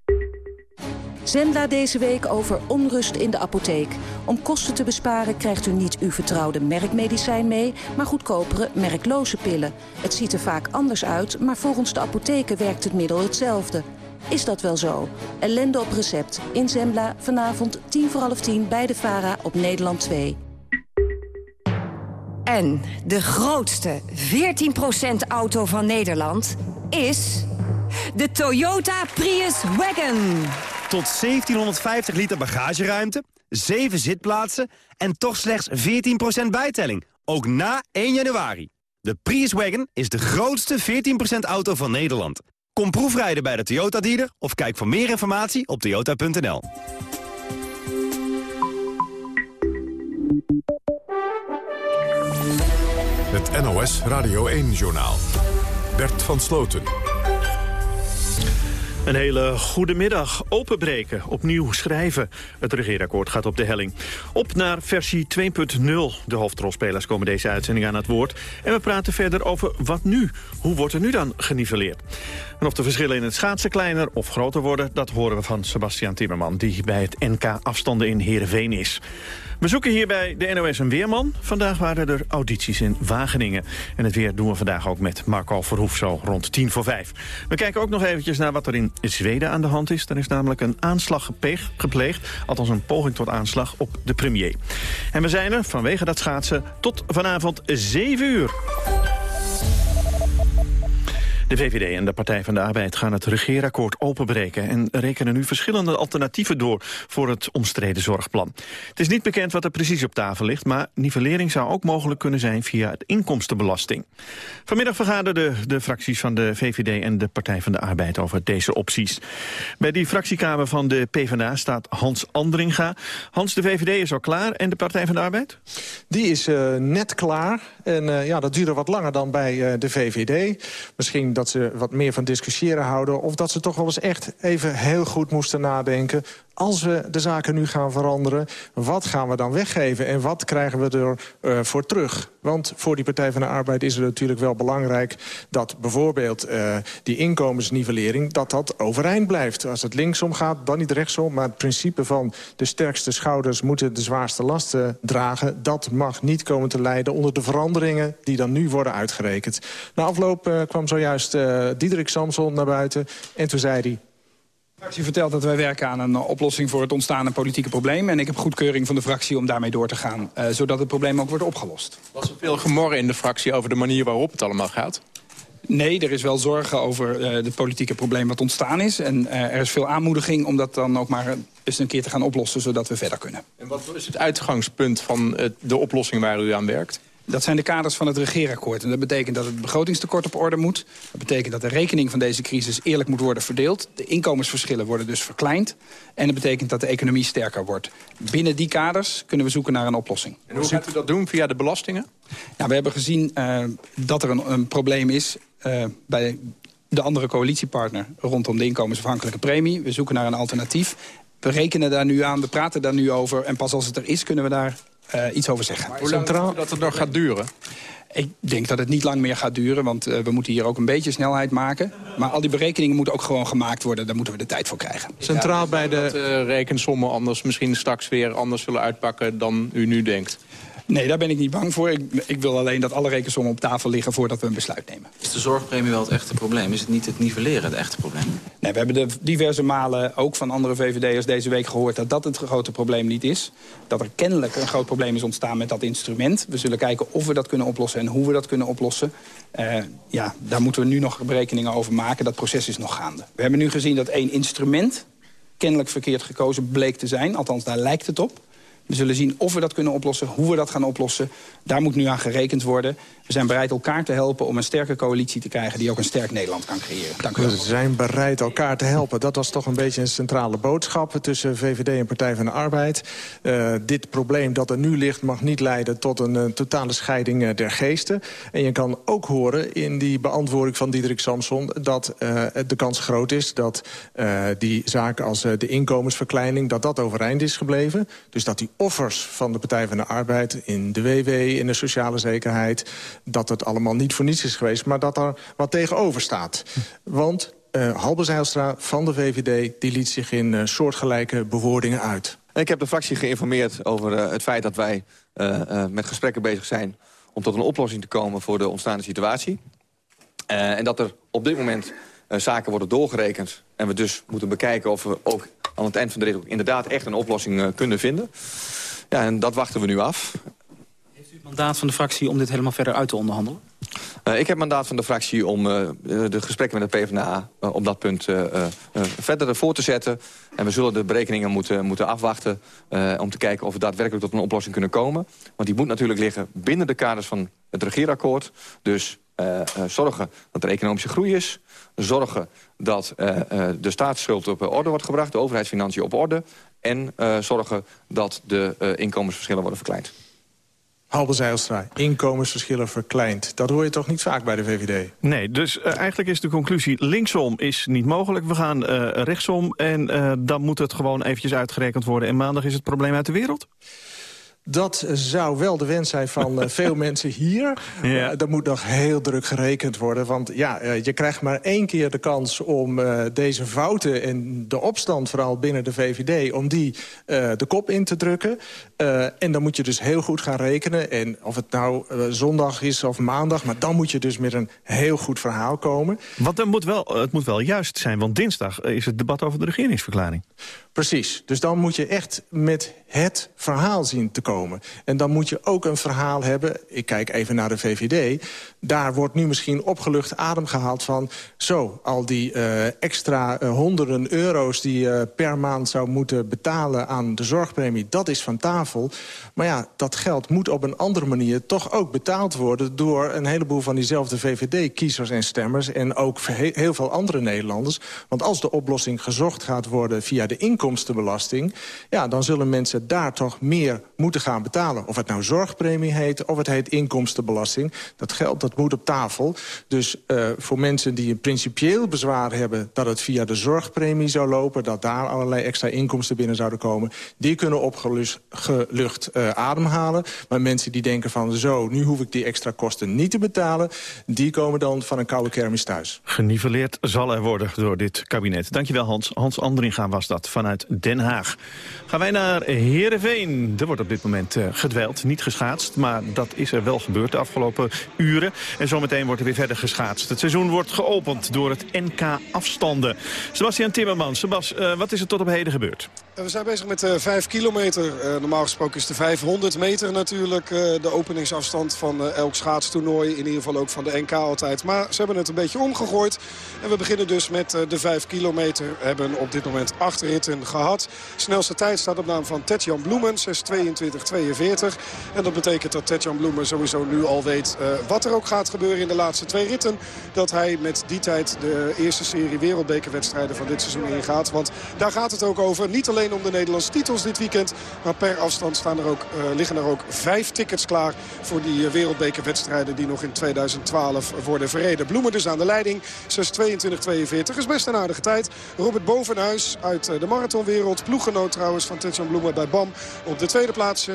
Zembla deze week over onrust in de apotheek. Om kosten te besparen krijgt u niet uw vertrouwde merkmedicijn mee... maar goedkopere, merkloze pillen. Het ziet er vaak anders uit, maar volgens de apotheken werkt het middel hetzelfde. Is dat wel zo? Ellende op recept. In Zembla, vanavond tien voor half tien bij de VARA op Nederland 2. En de grootste 14% auto van Nederland is de Toyota Prius Wagon. Tot 1750 liter bagageruimte, 7 zitplaatsen en toch slechts 14% bijtelling. Ook na 1 januari. De Prius Wagon is de grootste 14% auto van Nederland. Kom proefrijden bij de Toyota dealer of kijk voor meer informatie op toyota.nl. Het NOS Radio 1-journaal. Bert van Sloten. Een hele goede middag. Openbreken, opnieuw schrijven. Het regeerakkoord gaat op de helling. Op naar versie 2.0. De hoofdrolspelers komen deze uitzending aan het woord. En we praten verder over wat nu. Hoe wordt er nu dan geniveleerd? En of de verschillen in het schaatsen kleiner of groter worden... dat horen we van Sebastian Timmerman, die bij het NK afstanden in Heerenveen is. We zoeken hierbij de NOS een weerman. Vandaag waren er audities in Wageningen. En het weer doen we vandaag ook met Marco Verhoef zo rond tien voor vijf. We kijken ook nog eventjes naar wat er in Zweden aan de hand is. Er is namelijk een aanslag gepleegd, althans een poging tot aanslag op de premier. En we zijn er vanwege dat schaatsen tot vanavond 7 uur. De VVD en de Partij van de Arbeid gaan het regeerakkoord openbreken... en rekenen nu verschillende alternatieven door voor het omstreden zorgplan. Het is niet bekend wat er precies op tafel ligt... maar nivellering zou ook mogelijk kunnen zijn via het inkomstenbelasting. Vanmiddag vergaderden de fracties van de VVD en de Partij van de Arbeid over deze opties. Bij die fractiekamer van de PvdA staat Hans Andringa. Hans, de VVD is al klaar en de Partij van de Arbeid? Die is uh, net klaar. En uh, ja, dat duurde wat langer dan bij uh, de VVD. Misschien dat ze wat meer van discussiëren houden... of dat ze toch wel eens echt even heel goed moesten nadenken als we de zaken nu gaan veranderen, wat gaan we dan weggeven... en wat krijgen we ervoor voor terug? Want voor die Partij van de Arbeid is het natuurlijk wel belangrijk... dat bijvoorbeeld uh, die inkomensnivellering dat dat overeind blijft. Als het linksom gaat, dan niet rechtsom. Maar het principe van de sterkste schouders moeten de zwaarste lasten dragen... dat mag niet komen te leiden onder de veranderingen die dan nu worden uitgerekend. Na afloop uh, kwam zojuist Diederik Samson naar buiten en toen zei hij... De fractie vertelt dat wij werken aan een oplossing voor het ontstaande politieke probleem. En ik heb goedkeuring van de fractie om daarmee door te gaan. Uh, zodat het probleem ook wordt opgelost. Was er veel gemorren in de fractie over de manier waarop het allemaal gaat? Nee, er is wel zorgen over uh, het politieke probleem wat ontstaan is. En uh, er is veel aanmoediging om dat dan ook maar eens een keer te gaan oplossen... zodat we verder kunnen. En wat is het uitgangspunt van de oplossing waar u aan werkt? Dat zijn de kaders van het regeerakkoord. En dat betekent dat het begrotingstekort op orde moet. Dat betekent dat de rekening van deze crisis eerlijk moet worden verdeeld. De inkomensverschillen worden dus verkleind. En dat betekent dat de economie sterker wordt. Binnen die kaders kunnen we zoeken naar een oplossing. En hoe gaat u dat doen? Via de belastingen? Nou, we hebben gezien uh, dat er een, een probleem is uh, bij de andere coalitiepartner... rondom de inkomensafhankelijke premie. We zoeken naar een alternatief. We rekenen daar nu aan, we praten daar nu over. En pas als het er is, kunnen we daar iets over zeggen. Maar hoe lang Centraal... dat het nog gaat duren? Ik denk dat het niet lang meer gaat duren, want uh, we moeten hier ook een beetje snelheid maken. Maar al die berekeningen moeten ook gewoon gemaakt worden. Daar moeten we de tijd voor krijgen. Centraal bij de... Dat uh, rekensommen anders misschien straks weer anders zullen uitpakken dan u nu denkt. Nee, daar ben ik niet bang voor. Ik, ik, wil alleen dat alle rekensommen op tafel liggen voordat we een besluit nemen. Is de zorgpremie wel het echte probleem? Is het niet het nivelleren het echte probleem? Nee, we hebben de diverse malen ook van andere VVD'ers deze week gehoord... dat dat het grote probleem niet is. Dat er kennelijk een groot probleem is ontstaan met dat instrument. We zullen kijken of we dat kunnen oplossen en hoe we dat kunnen oplossen. Uh, ja, daar moeten we nu nog berekeningen over maken. Dat proces is nog gaande. We hebben nu gezien dat één instrument kennelijk verkeerd gekozen bleek te zijn. Althans, daar lijkt het op. We zullen zien of we dat kunnen oplossen, hoe we dat gaan oplossen. Daar moet nu aan gerekend worden. We zijn bereid elkaar te helpen om een sterke coalitie te krijgen... die ook een sterk Nederland kan creëren. Dank u wel. We zijn bereid elkaar te helpen. Dat was toch een beetje een centrale boodschap tussen VVD en Partij van de Arbeid. Uh, dit probleem dat er nu ligt mag niet leiden tot een uh, totale scheiding uh, der geesten. En je kan ook horen in die beantwoording van Diederik Samson... dat de kans groot is dat die zaken als de inkomensverkleining... dat dat overeind is gebleven. Dus dat die offers van de Partij van de Arbeid in de WW, in de sociale zekerheid... dat het allemaal niet voor niets is geweest, maar dat er wat tegenover staat. Want uh, Halbe Zijlstra van de VVD die liet zich in uh, soortgelijke bewoordingen uit. Ik heb de fractie geïnformeerd over uh, het feit dat wij met gesprekken bezig zijn... om tot een oplossing te komen voor de ontstaande situatie. en dat er op dit moment zaken worden doorgerekend... en we dus moeten bekijken of we ook aan het eind van de rit... inderdaad echt een oplossing kunnen vinden. Ja, en dat wachten we nu af. Mandaat van de fractie om dit helemaal verder uit te onderhandelen? Uh, ik heb mandaat van de fractie om uh, de gesprekken met de PvdA uh, op dat punt verder voor te zetten. En we zullen de berekeningen moeten, moeten afwachten om te kijken of we daadwerkelijk tot een oplossing kunnen komen. Want die moet natuurlijk liggen binnen de kaders van het regeerakkoord. Dus zorgen dat er economische groei is. Zorgen dat de staatsschuld op orde wordt gebracht, de overheidsfinanciën op orde. En zorgen dat de inkomensverschillen worden verkleind. Halbe Zijlstra, inkomensverschillen verkleind. Dat hoor je toch niet vaak bij de VVD? Nee, dus uh, eigenlijk is de conclusie linksom is niet mogelijk. We gaan uh, rechtsom en uh, dan moet het gewoon eventjes uitgerekend worden. En maandag is het probleem uit de wereld? Dat zou wel de wens zijn van uh, veel mensen hier. Ja. Uh, er moet nog heel druk gerekend worden. Want ja, uh, je krijgt maar één keer de kans om deze fouten... en de opstand vooral binnen de VVD... om die de kop in te drukken. en dan moet je dus heel goed gaan rekenen. En of het nou zondag is of maandag... maar dan moet je dus met een heel goed verhaal komen. Want het moet wel, het moet wel juist zijn, want dinsdag is het debat over de regeringsverklaring. Precies. Dus dan moet je echt met het verhaal zien te komen. En dan moet je ook een verhaal hebben, ik kijk even naar de VVD... daar wordt nu misschien opgelucht adem gehaald van... zo, al die uh, extra uh, honderden euro's die je per maand zou moeten betalen aan de zorgpremie... dat is van tafel. Maar ja, dat geld moet op een andere manier toch ook betaald worden... door een heleboel van diezelfde VVD-kiezers en stemmers... en ook heel veel andere Nederlanders. Want als de oplossing gezocht gaat worden via de inkomstenbelasting... ja, dan zullen mensen daar toch meer moeten gaan betalen. Of het nou zorgpremie heet, of het heet inkomstenbelasting. Dat geld dat moet op tafel. Dus uh, voor mensen die een principieel bezwaar hebben... dat het via de zorgpremie zou lopen... dat daar allerlei extra inkomsten binnen zouden komen... die kunnen opgelucht uh, ademhalen. Maar mensen die denken van zo, nu hoef ik die extra kosten niet te betalen... die komen dan van een koude kermis thuis. Geniveleerd zal er worden door dit kabinet. Dankjewel Hans. Hans Andringa was dat vanuit Den Haag. Gaan wij naar Heerenveen. Er wordt op dit moment uh, gedweld, niet geschaatst. Maar dat is er wel gebeurd de afgelopen uren. En zometeen wordt er weer verder geschaatst. Het seizoen wordt geopend door het NK afstanden. Sebastian Timmermans. Sebas, uh, wat is er tot op heden gebeurd? We zijn bezig met uh, 5 kilometer. Uh, normaal gesproken is de 500 meter natuurlijk uh, de openingsafstand van elk schaatstoernooi. In ieder geval ook van de NK altijd. Maar ze hebben het een beetje omgegooid. En we beginnen dus met de 5 kilometer. We hebben op dit moment 8 ritten gehad. Snelste tijd staat op naam van Tetjan Bloemen, 6.22.42. En dat betekent dat Tetjan Bloemen sowieso nu al weet wat er ook gaat gebeuren in de laatste twee ritten. Dat hij met die tijd de eerste serie wereldbekerwedstrijden van dit seizoen ingaat. Want daar gaat het ook over. Niet alleen om de Nederlandse titels dit weekend. Maar per afstand staan er ook, uh, liggen er ook vijf tickets klaar voor die uh, wereldbekerwedstrijden die nog in 2012 worden verreden. Bloemen dus aan de leiding. 6.22.42 is best een aardige tijd. Robert Bovenhuis uit uh, de marathonwereld. Ploeggenoot trouwens van Tetjan Bloemen bij BAM. Op de tweede plaats 26-11.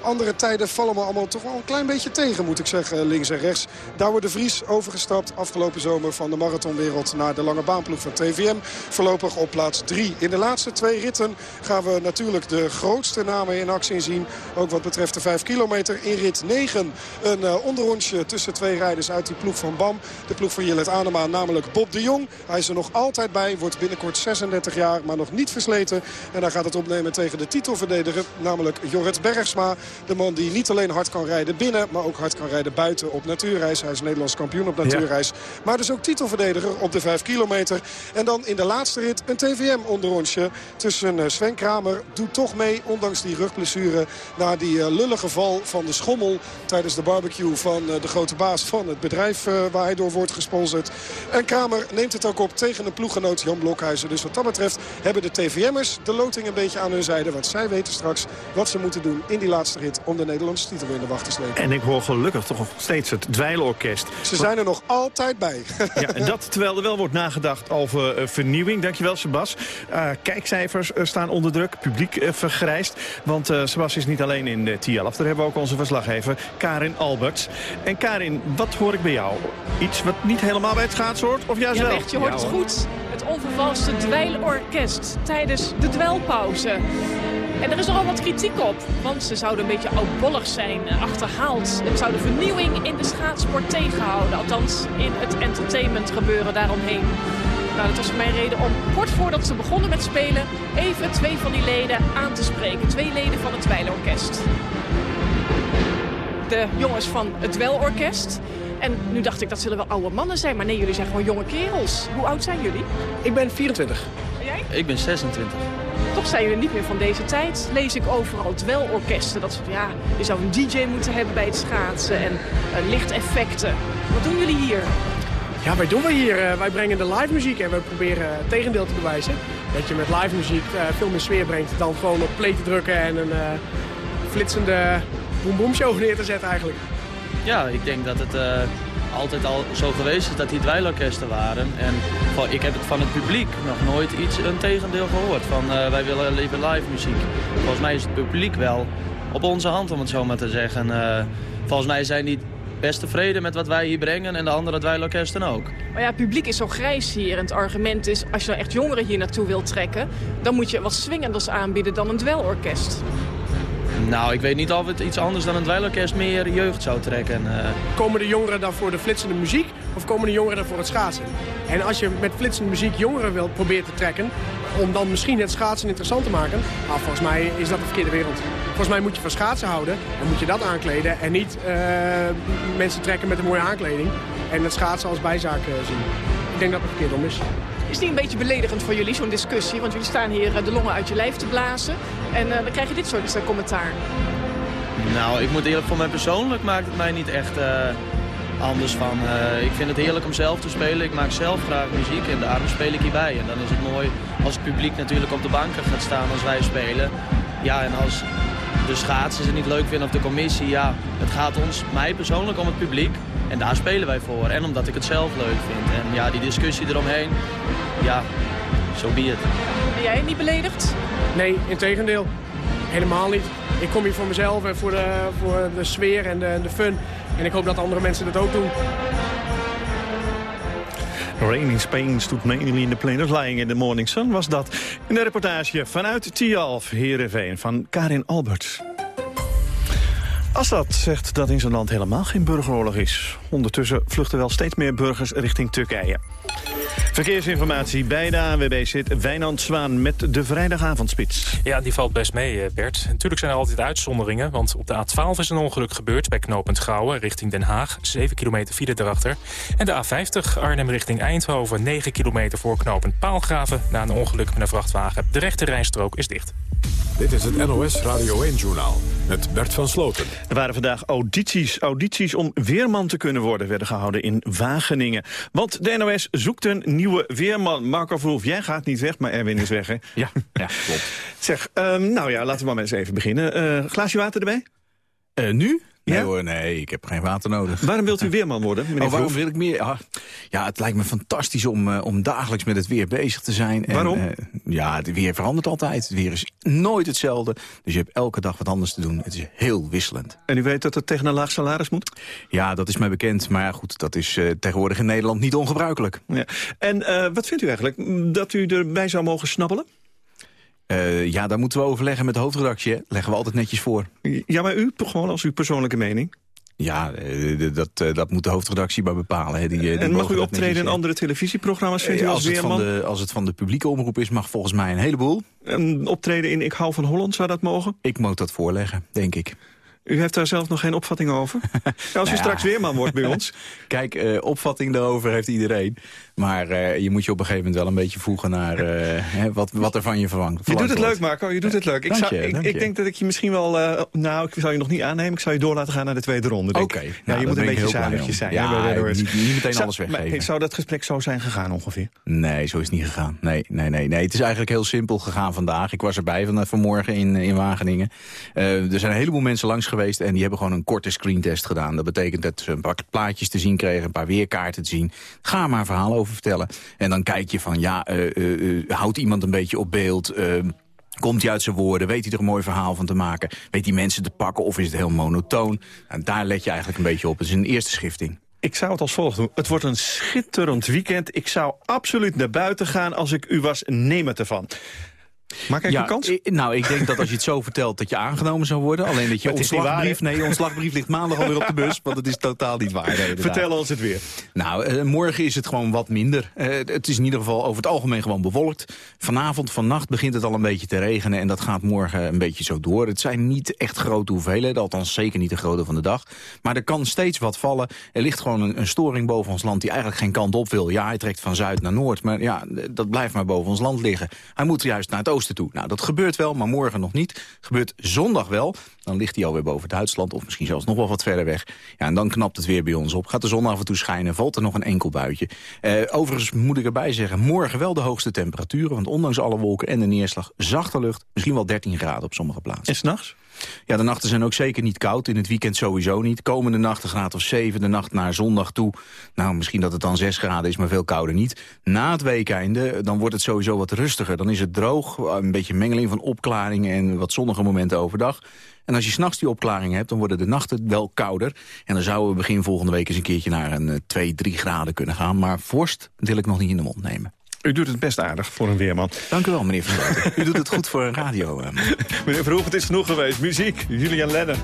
Andere tijden vallen me allemaal toch wel een klein beetje tegen moet ik zeggen. Links en rechts. Wordt de Vries overgestapt afgelopen zomer van de marathonwereld naar de lange baanploeg van TVM. Voorlopig op plaats 3. In de laatste twee ritten gaan we natuurlijk de grootste namen in actie zien. Ook wat betreft de 5 kilometer in rit 9. Een uh, onderrondje tussen twee rijders uit die ploeg van BAM. De ploeg van Jillet Anema, namelijk Bob de Jong. Hij is er nog altijd bij, wordt binnenkort 36 jaar, maar nog niet versleten. En hij gaat het opnemen tegen de titelverdediger, namelijk Jorrit Bergsma. De man die niet alleen hard kan rijden binnen, maar ook hard kan rijden buiten op natuurreis. Hij is Nederlands kampioen op natuurreis. Ja. Maar dus ook titelverdediger op de 5 kilometer. En dan in de laatste rit een TVM-onderrondje tussen uh, Sven Kramer. Doet toch mee, ondanks die rugblessure, na die uh, lullige val van de schommel tijdens de barbecue van uh, de grote baas van het bedrijf waar hij door wordt gesponsord. En Kramer neemt het ook op tegen een ploeggenoot Jan Blokhuizen. Dus wat dat betreft hebben de TVM'ers de loting een beetje aan hun zijde. Want zij weten straks wat ze moeten doen in die laatste rit om de Nederlandse titel in de wacht te slepen. En ik hoor gelukkig toch nog steeds het dweilorkest. Ze zijn er nog altijd bij. ja, en dat terwijl er wel wordt nagedacht over vernieuwing. Dankjewel Sebas. Uh, kijkcijfers uh, staan onder druk, publiek vergrijst. Want Sebas is niet alleen in de TLF. Daar hebben we ook onze verslaggever Karin Alberts. En Karin, wat hoor ik bij jou? Iets wat niet helemaal bij het schaatsen hoort? Of juist ja, wel? Echt, je hoort ja, het goed. Het onvervalste dweilorkest tijdens de dweilpauze. En er is nogal wat kritiek op, want ze zouden een beetje oudbollig zijn, achterhaald. Het zou de vernieuwing in de schaatsport tegenhouden, althans in het entertainment gebeuren daaromheen. Nou, dat was voor mij een reden om kort voordat ze begonnen met spelen... even twee van die leden aan te spreken. Twee leden van het dweilorkest. De jongens van het dweilorkest. En nu dacht ik, dat zullen wel oude mannen zijn. Maar nee, jullie zijn gewoon jonge kerels. Hoe oud zijn jullie? Ik ben 24. En jij? Ik ben 26. Toch zijn jullie niet meer van deze tijd. Lees ik overal dwelorkesten. Dat ja, je zou een DJ moeten hebben bij het schaatsen. En uh, lichteffecten. Wat doen jullie hier? Ja, wij doen we hier. Uh, wij brengen de live muziek en we proberen het tegendeel te bewijzen. Dat je met live muziek uh, veel meer sfeer brengt dan gewoon op play te drukken en een uh, flitsende boom show neer te zetten eigenlijk. Ja, ik denk dat het altijd al zo geweest is dat die dweilorkesten waren. En ik heb het van het publiek nog nooit iets een tegendeel gehoord. Van wij willen liever live muziek. Volgens mij is het publiek wel op onze hand om het zo maar te zeggen. volgens mij zijn die best tevreden met wat wij hier brengen en de andere dweilorkesten ook. Maar ja, het publiek is zo grijs hier. En het argument is, als je nou echt jongeren hier naartoe wilt trekken... dan moet je wat swingenders aanbieden dan een dweilorkest. Nou, ik weet niet of het iets anders dan een dweilorkest meer jeugd zou trekken. Uh... Komen de jongeren dan voor de flitsende muziek of komen de jongeren dan voor het schaatsen? En als je met flitsende muziek jongeren wilt proberen te trekken... om dan misschien het schaatsen interessant te maken. Maar volgens mij is dat de verkeerde wereld. Volgens mij moet je van schaatsen houden en moet je dat aankleden. En niet uh, mensen trekken met een mooie aankleding en het schaatsen als bijzaak uh, zien. Ik denk dat het verkeerd om is. Is die een beetje beledigend voor jullie, zo'n discussie? Want jullie staan hier de longen uit je lijf te blazen. En dan krijg je dit soort commentaar. Nou, ik moet eerlijk, voor mij persoonlijk maakt het mij niet echt anders van. ik vind het heerlijk om zelf te spelen. Ik maak zelf graag muziek en daarom speel ik hierbij. En dan is het mooi als het publiek natuurlijk op de banken gaat staan als wij spelen. Ja, en als de schaatsers het niet leuk vinden of de commissie, ja, het gaat ons, mij persoonlijk om het publiek. En daar spelen wij voor. En omdat ik het zelf leuk vind. En ja, die discussie eromheen, ja, zo so be it. Ben jij niet beledigd? Nee, in tegendeel. Helemaal niet. Ik kom hier voor mezelf en voor de, voor de sfeer en de, de fun. En ik hoop dat andere mensen dat ook doen. Rain in Spain stood mainly in the plain lying in the morning sun was dat. In de reportage vanuit Tialf, Heerenveen, van Karin Alberts. Assad zegt dat in zijn land helemaal geen burgeroorlog is. Ondertussen vluchten wel steeds meer burgers richting Turkije. Verkeersinformatie bij de ANWB zit Wijnand Zwaan met de vrijdagavondspits. Ja, die valt best mee, eh, Bert. Natuurlijk zijn er altijd uitzonderingen, want op de A12 is een ongeluk gebeurd... bij knooppunt Gouwen richting Den Haag, 7 kilometer file erachter. En de A50 Arnhem richting Eindhoven, 9 kilometer voor knooppunt Paalgraven... na een ongeluk met een vrachtwagen. De rechte rijstrook is dicht. Dit is het NOS Radio 1-journaal met Bert van Sloten. Er waren vandaag audities. Audities om weerman te kunnen worden werden gehouden in Wageningen. Want de NOS zoekt een nieuwe weerman. Marco Verhoef, jij gaat niet weg, maar Erwin is weg, hè? Ja, ja klopt. Zeg, um, nou ja, laten we maar eens even beginnen. Uh, glaasje water erbij? Uh, nu? Nee hoor, nee, ik heb geen water nodig. Waarom wilt u weerman worden, meneer oh, waarom wil ik meer? Ja, ja, het lijkt me fantastisch om, uh, om dagelijks met het weer bezig te zijn. En, waarom? Uh, ja, het weer verandert altijd. Het weer is nooit hetzelfde. Dus je hebt elke dag wat anders te doen. Het is heel wisselend. En u weet dat het tegen een laag salaris moet? Ja, dat is mij bekend. Maar ja, goed, dat is uh, tegenwoordig in Nederland niet ongebruikelijk. Ja. En wat vindt u eigenlijk? Dat u erbij zou mogen snabbelen? Uh, ja, daar moeten we overleggen met de hoofdredactie. Hè? Leggen we altijd netjes voor. Ja, maar u, gewoon als uw persoonlijke mening? Ja, dat, dat moet de hoofdredactie maar bepalen. Hè. Die, die en mag u optreden in andere televisieprogramma's, vindt u als, als het van de, Als het van de publieke omroep is, mag volgens mij een heleboel. En optreden in Ik hou van Holland, zou dat mogen? Ik moet dat voorleggen, denk ik. U heeft daar zelf nog geen opvatting over? als u nou straks weerman wordt bij ons. Kijk, uh, opvatting daarover heeft iedereen. Maar uh, je moet je op een gegeven moment wel een beetje voegen naar uh, wat, wat er van je verwangt. Je doet het leuk, Marco. Je doet het leuk. Ik, zou, je, ik, ik, denk dat ik je misschien wel... nou, ik zou je nog niet aannemen. Ik zou je door laten gaan naar de tweede ronde. Oké. Okay. Nou, je moet een beetje zuinigjes zijn. Ja, ja niet, niet, meteen alles weggeven. Maar, zou dat gesprek zo zijn gegaan ongeveer? Nee, zo is het niet gegaan. Nee, nee, nee, nee. Het is eigenlijk heel simpel gegaan vandaag. Ik was erbij van, vanmorgen in, in Wageningen. er zijn een heleboel mensen langs geweest en die hebben gewoon een korte screentest gedaan. Dat betekent dat ze een paar plaatjes te zien kregen, een paar weerkaarten te zien. Ga maar een verhaal vertellen. En dan kijk je van, ja, uh, uh, houdt iemand een beetje op beeld... Komt hij uit zijn woorden? Weet hij er een mooi verhaal van te maken? Weet hij mensen te pakken of is het heel monotoon? En daar let je eigenlijk een beetje op. Het is een eerste schifting. Ik zou het als volgt doen. Het wordt een schitterend weekend. Ik zou absoluut naar buiten gaan als ik u was. Neem het ervan. Maak ik een kans? nou, ik denk dat als je het zo vertelt dat je aangenomen zou worden. Alleen dat je ontslagbrief... nee, ontslagbrief ligt maandag alweer op de bus. Want het is totaal niet waar. Vertel ons het weer. Nou, uh, morgen is het gewoon wat minder. Uh, het is in ieder geval over het algemeen gewoon bewolkt. Vanavond, vannacht begint het al een beetje te regenen. En dat gaat morgen een beetje zo door. Het zijn niet echt grote hoeveelheden. Althans zeker niet de grote van de dag. Maar er kan steeds wat vallen. Er ligt gewoon een, een storing boven ons land die eigenlijk geen kant op wil. Ja, hij trekt van zuid naar noord. Maar ja, dat blijft maar boven ons land liggen. Hij moet juist naar het toe. Nou, dat gebeurt wel, maar morgen nog niet. Gebeurt zondag wel. Dan ligt hij alweer boven Duitsland of misschien zelfs nog wel wat verder weg. Ja, en dan knapt het weer bij ons op. Gaat de zon af en toe schijnen, valt er nog een enkel buitje. Uh, overigens moet ik erbij zeggen, morgen wel de hoogste temperaturen. Want ondanks alle wolken en de neerslag, zachte lucht. Misschien wel 13 graden op sommige plaatsen. En s'nachts? Ja, de nachten zijn ook zeker niet koud. In het weekend sowieso niet. Komende nacht een graad of 7, de nacht naar zondag toe. Nou, misschien dat het dan 6 graden is, maar veel kouder niet. Na het weekende, dan wordt het sowieso wat rustiger. Dan is het droog, een beetje mengeling van opklaringen en wat zonnige momenten overdag. En als je s'nachts die opklaring hebt, dan worden de nachten wel kouder. En dan zouden we begin volgende week eens een keertje naar een 2, eh, 3 graden kunnen gaan. Maar vorst wil ik nog niet in de mond nemen. U doet het best aardig voor een weerman. Dank u wel, meneer Van U doet het goed voor een radio. Uh. meneer Verhoef, het is genoeg geweest. Muziek, Julian Lennon.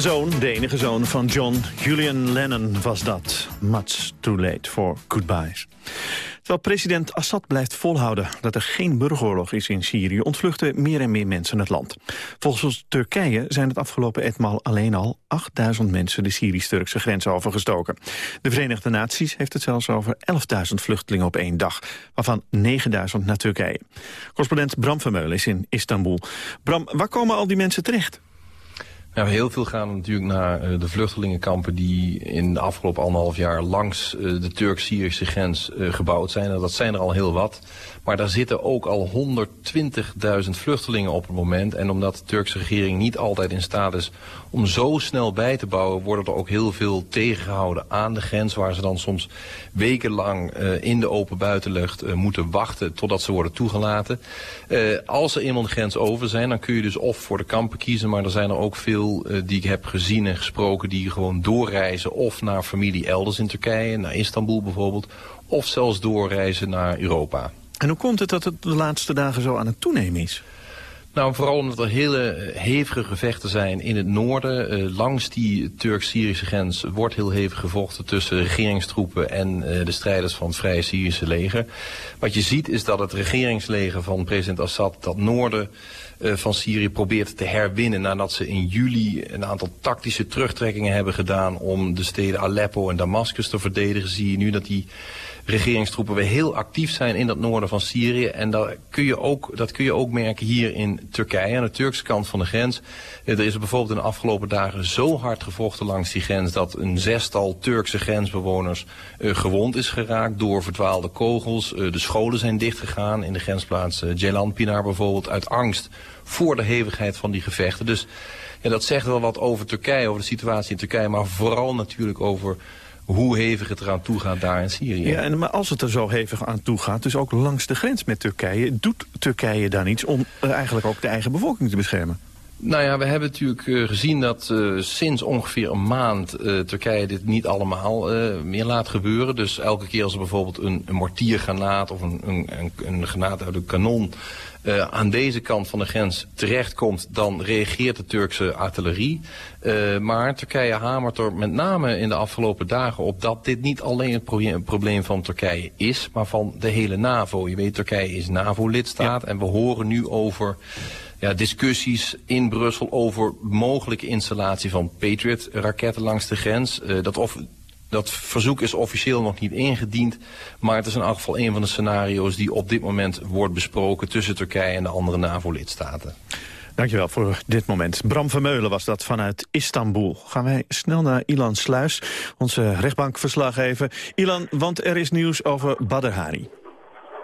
De zoon, de enige zoon van John, Julian Lennon, was dat. Much too late for goodbyes. Terwijl president Assad blijft volhouden dat er geen burgeroorlog is in Syrië... ontvluchten meer en meer mensen het land. Volgens Turkije zijn het afgelopen etmaal alleen al 8000 mensen... de Syrisch-Turkse grens overgestoken. De Verenigde Naties heeft het zelfs over 11.000 vluchtelingen op één dag... waarvan 9.000 naar Turkije. Correspondent Bram Vermeulen is in Istanbul. Bram, waar komen al die mensen terecht? Ja, heel veel gaan natuurlijk naar uh, de vluchtelingenkampen die in de afgelopen anderhalf jaar langs uh, de Turk-Syrische grens uh, gebouwd zijn. En dat zijn er al heel wat. Maar daar zitten ook al 120.000 vluchtelingen op het moment. En omdat de Turkse regering niet altijd in staat is om zo snel bij te bouwen... worden er ook heel veel tegengehouden aan de grens... waar ze dan soms wekenlang uh, in de open buitenlucht uh, moeten wachten... totdat ze worden toegelaten. Uh, als er eenmaal de grens over zijn, dan kun je dus of voor de kampen kiezen... maar er zijn er ook veel die ik heb gezien en gesproken... die gewoon doorreizen of naar familie elders in Turkije... naar Istanbul bijvoorbeeld... of zelfs doorreizen naar Europa. En hoe komt het dat het de laatste dagen zo aan het toenemen is? Nou, vooral omdat er hele hevige gevechten zijn in het noorden. Uh, langs die Turk-Syrische grens wordt heel hevig gevochten tussen regeringstroepen en uh, de strijders van het Vrije Syrische leger. Wat je ziet is dat het regeringsleger van president Assad dat noorden uh, van Syrië probeert te herwinnen nadat ze in juli een aantal tactische terugtrekkingen hebben gedaan om de steden Aleppo en Damascus te verdedigen. Zie je nu dat die regeringstroepen weer heel actief zijn in dat noorden van Syrië. En dat kun je ook, dat kun je ook merken hier in Turkije, aan de Turkse kant van de grens. Er is bijvoorbeeld in de afgelopen dagen zo hard gevochten langs die grens... dat een zestal Turkse grensbewoners uh, gewond is geraakt door verdwaalde kogels. Uh, de scholen zijn dichtgegaan in de grensplaats uh, Ceylanpınar bijvoorbeeld... uit angst voor de hevigheid van die gevechten. Dus ja, dat zegt wel wat over Turkije, over de situatie in Turkije... maar vooral natuurlijk over hoe hevig het eraan toe gaat daar in Syrië. Ja, en, maar als het er zo hevig aan toe gaat, dus ook langs de grens met Turkije... doet Turkije dan iets om uh, eigenlijk ook de eigen bevolking te beschermen? Nou ja, we hebben natuurlijk uh, gezien dat uh, sinds ongeveer een maand uh, Turkije dit niet allemaal meer laat gebeuren. Dus elke keer als er bijvoorbeeld een, een mortiergranaat of een, een, een, een granaat uit een kanon uh, aan deze kant van de grens terechtkomt, dan reageert de Turkse artillerie. Uh, maar Turkije hamert er met name in de afgelopen dagen op dat dit niet alleen het pro probleem van Turkije is, maar van de hele NAVO. Je weet, Turkije is NAVO-lidstaat ja. en we horen nu over ja, discussies in Brussel over mogelijke installatie van Patriot-raketten langs de grens. Uh, dat of dat verzoek is officieel nog niet ingediend. Maar het is in elk geval een van de scenario's die op dit moment wordt besproken tussen Turkije en de andere NAVO-lidstaten. Dankjewel voor dit moment. Bram Vermeulen was dat vanuit Istanbul. Gaan wij snel naar Ilan Sluis, onze rechtbankverslaggever. Ilan, want er is nieuws over Badr Hari.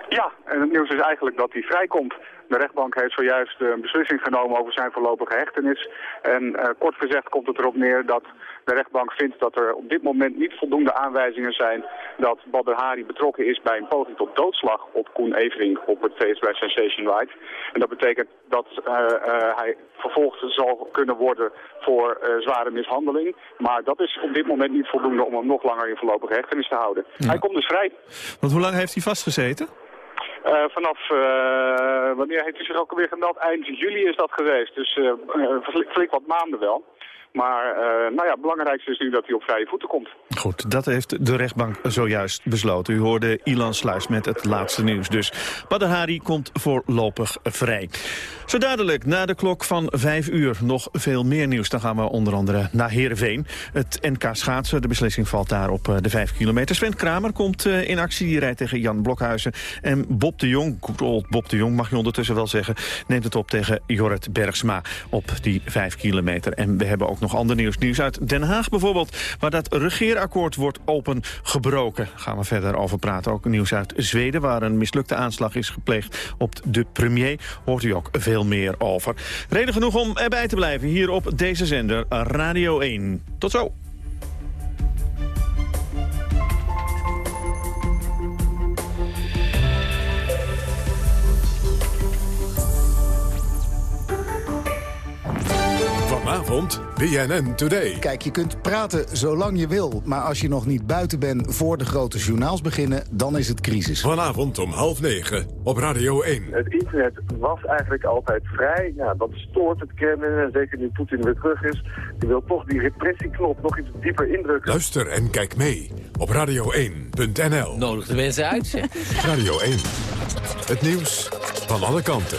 Ja, en het nieuws is eigenlijk dat hij vrijkomt. De rechtbank heeft zojuist een beslissing genomen over zijn voorlopige hechtenis. En uh, kort gezegd komt het erop neer dat de rechtbank vindt dat er op dit moment niet voldoende aanwijzingen zijn dat Badr Hari betrokken is bij een poging tot doodslag op Koen Evering op het feest bij Sensation Ride. En dat betekent dat uh, uh, hij vervolgd zal kunnen worden voor uh, zware mishandeling. Maar dat is op dit moment niet voldoende om hem nog langer in voorlopige hechtenis te houden. Ja. Hij komt dus vrij. Want hoe lang heeft hij vastgezeten? Uh, vanaf, uh, wanneer heeft hij zich ook alweer gemeld? Eind juli is dat geweest, dus uh, flink wat maanden wel. Maar uh, nou ja, het belangrijkste is nu dat hij op vrije voeten komt. Goed, dat heeft de rechtbank zojuist besloten. U hoorde Ilan Sluis met het laatste nieuws. Dus Badr Hari komt voorlopig vrij. Zo dadelijk, na de klok van vijf uur, nog veel meer nieuws. Dan gaan we onder andere naar Heerenveen. Het NK schaatsen, de beslissing valt daar op de vijf kilometer. Sven Kramer komt in actie, die rijdt tegen Jan Blokhuizen. En Bob de Jong, good old Bob de Jong mag je ondertussen wel zeggen... neemt het op tegen Jorrit Bergsma op die vijf kilometer. En we hebben ook nog ander nieuws. Nieuws uit Den Haag bijvoorbeeld, waar dat regeerakkoord wordt opengebroken. Gaan we verder over praten. Ook nieuws uit Zweden, waar een mislukte aanslag is gepleegd op de premier. Hoort u ook veel meer over. Reden genoeg om erbij te blijven hier op deze zender Radio 1. Tot zo. Vanavond BNN Today. Kijk, je kunt praten zolang je wil. Maar als je nog niet buiten bent voor de grote journaals beginnen... dan is het crisis. Vanavond om half negen op Radio 1. Het internet was eigenlijk altijd vrij. Ja, dat stoort het Kremlin. En zeker nu Poetin weer terug is. Die wil toch die repressieknop nog iets dieper indrukken. Luister en kijk mee op radio1.nl. Nodig de mensen uit, zeg. Radio 1. Het nieuws van alle kanten.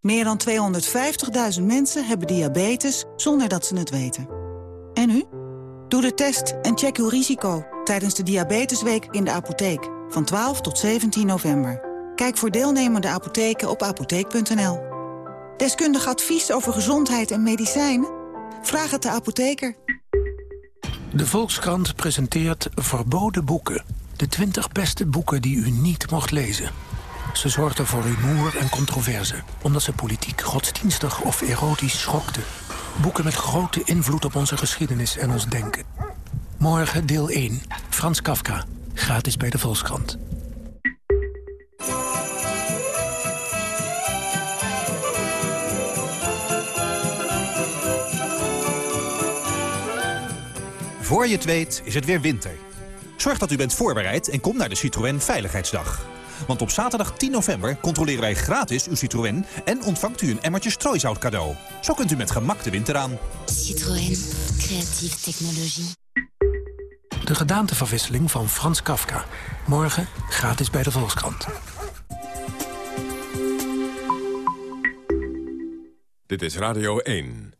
Meer dan 250.000 mensen hebben diabetes zonder dat ze het weten. En u? Doe de test en check uw risico tijdens de Diabetesweek in de apotheek. Van 12 tot 17 november. Kijk voor deelnemende apotheken op apotheek.nl. Deskundig advies over gezondheid en medicijnen? Vraag het de apotheker. De Volkskrant presenteert Verboden Boeken. De 20 beste boeken die u niet mocht lezen. Ze zorgden voor rumoer en controverse, omdat ze politiek, godsdienstig of erotisch schokten. Boeken met grote invloed op onze geschiedenis en ons denken. Morgen deel 1, Frans Kafka, gratis bij de Volkskrant. Voor je het weet is het weer winter. Zorg dat u bent voorbereid en kom naar de Citroën Veiligheidsdag. Want op zaterdag 10 november controleren wij gratis uw Citroën... en ontvangt u een emmertje strooisout cadeau. Zo kunt u met gemak de winter aan. Citroën. Creatieve technologie. De gedaanteverwisseling van Frans Kafka. Morgen gratis bij de Volkskrant. Dit is Radio 1.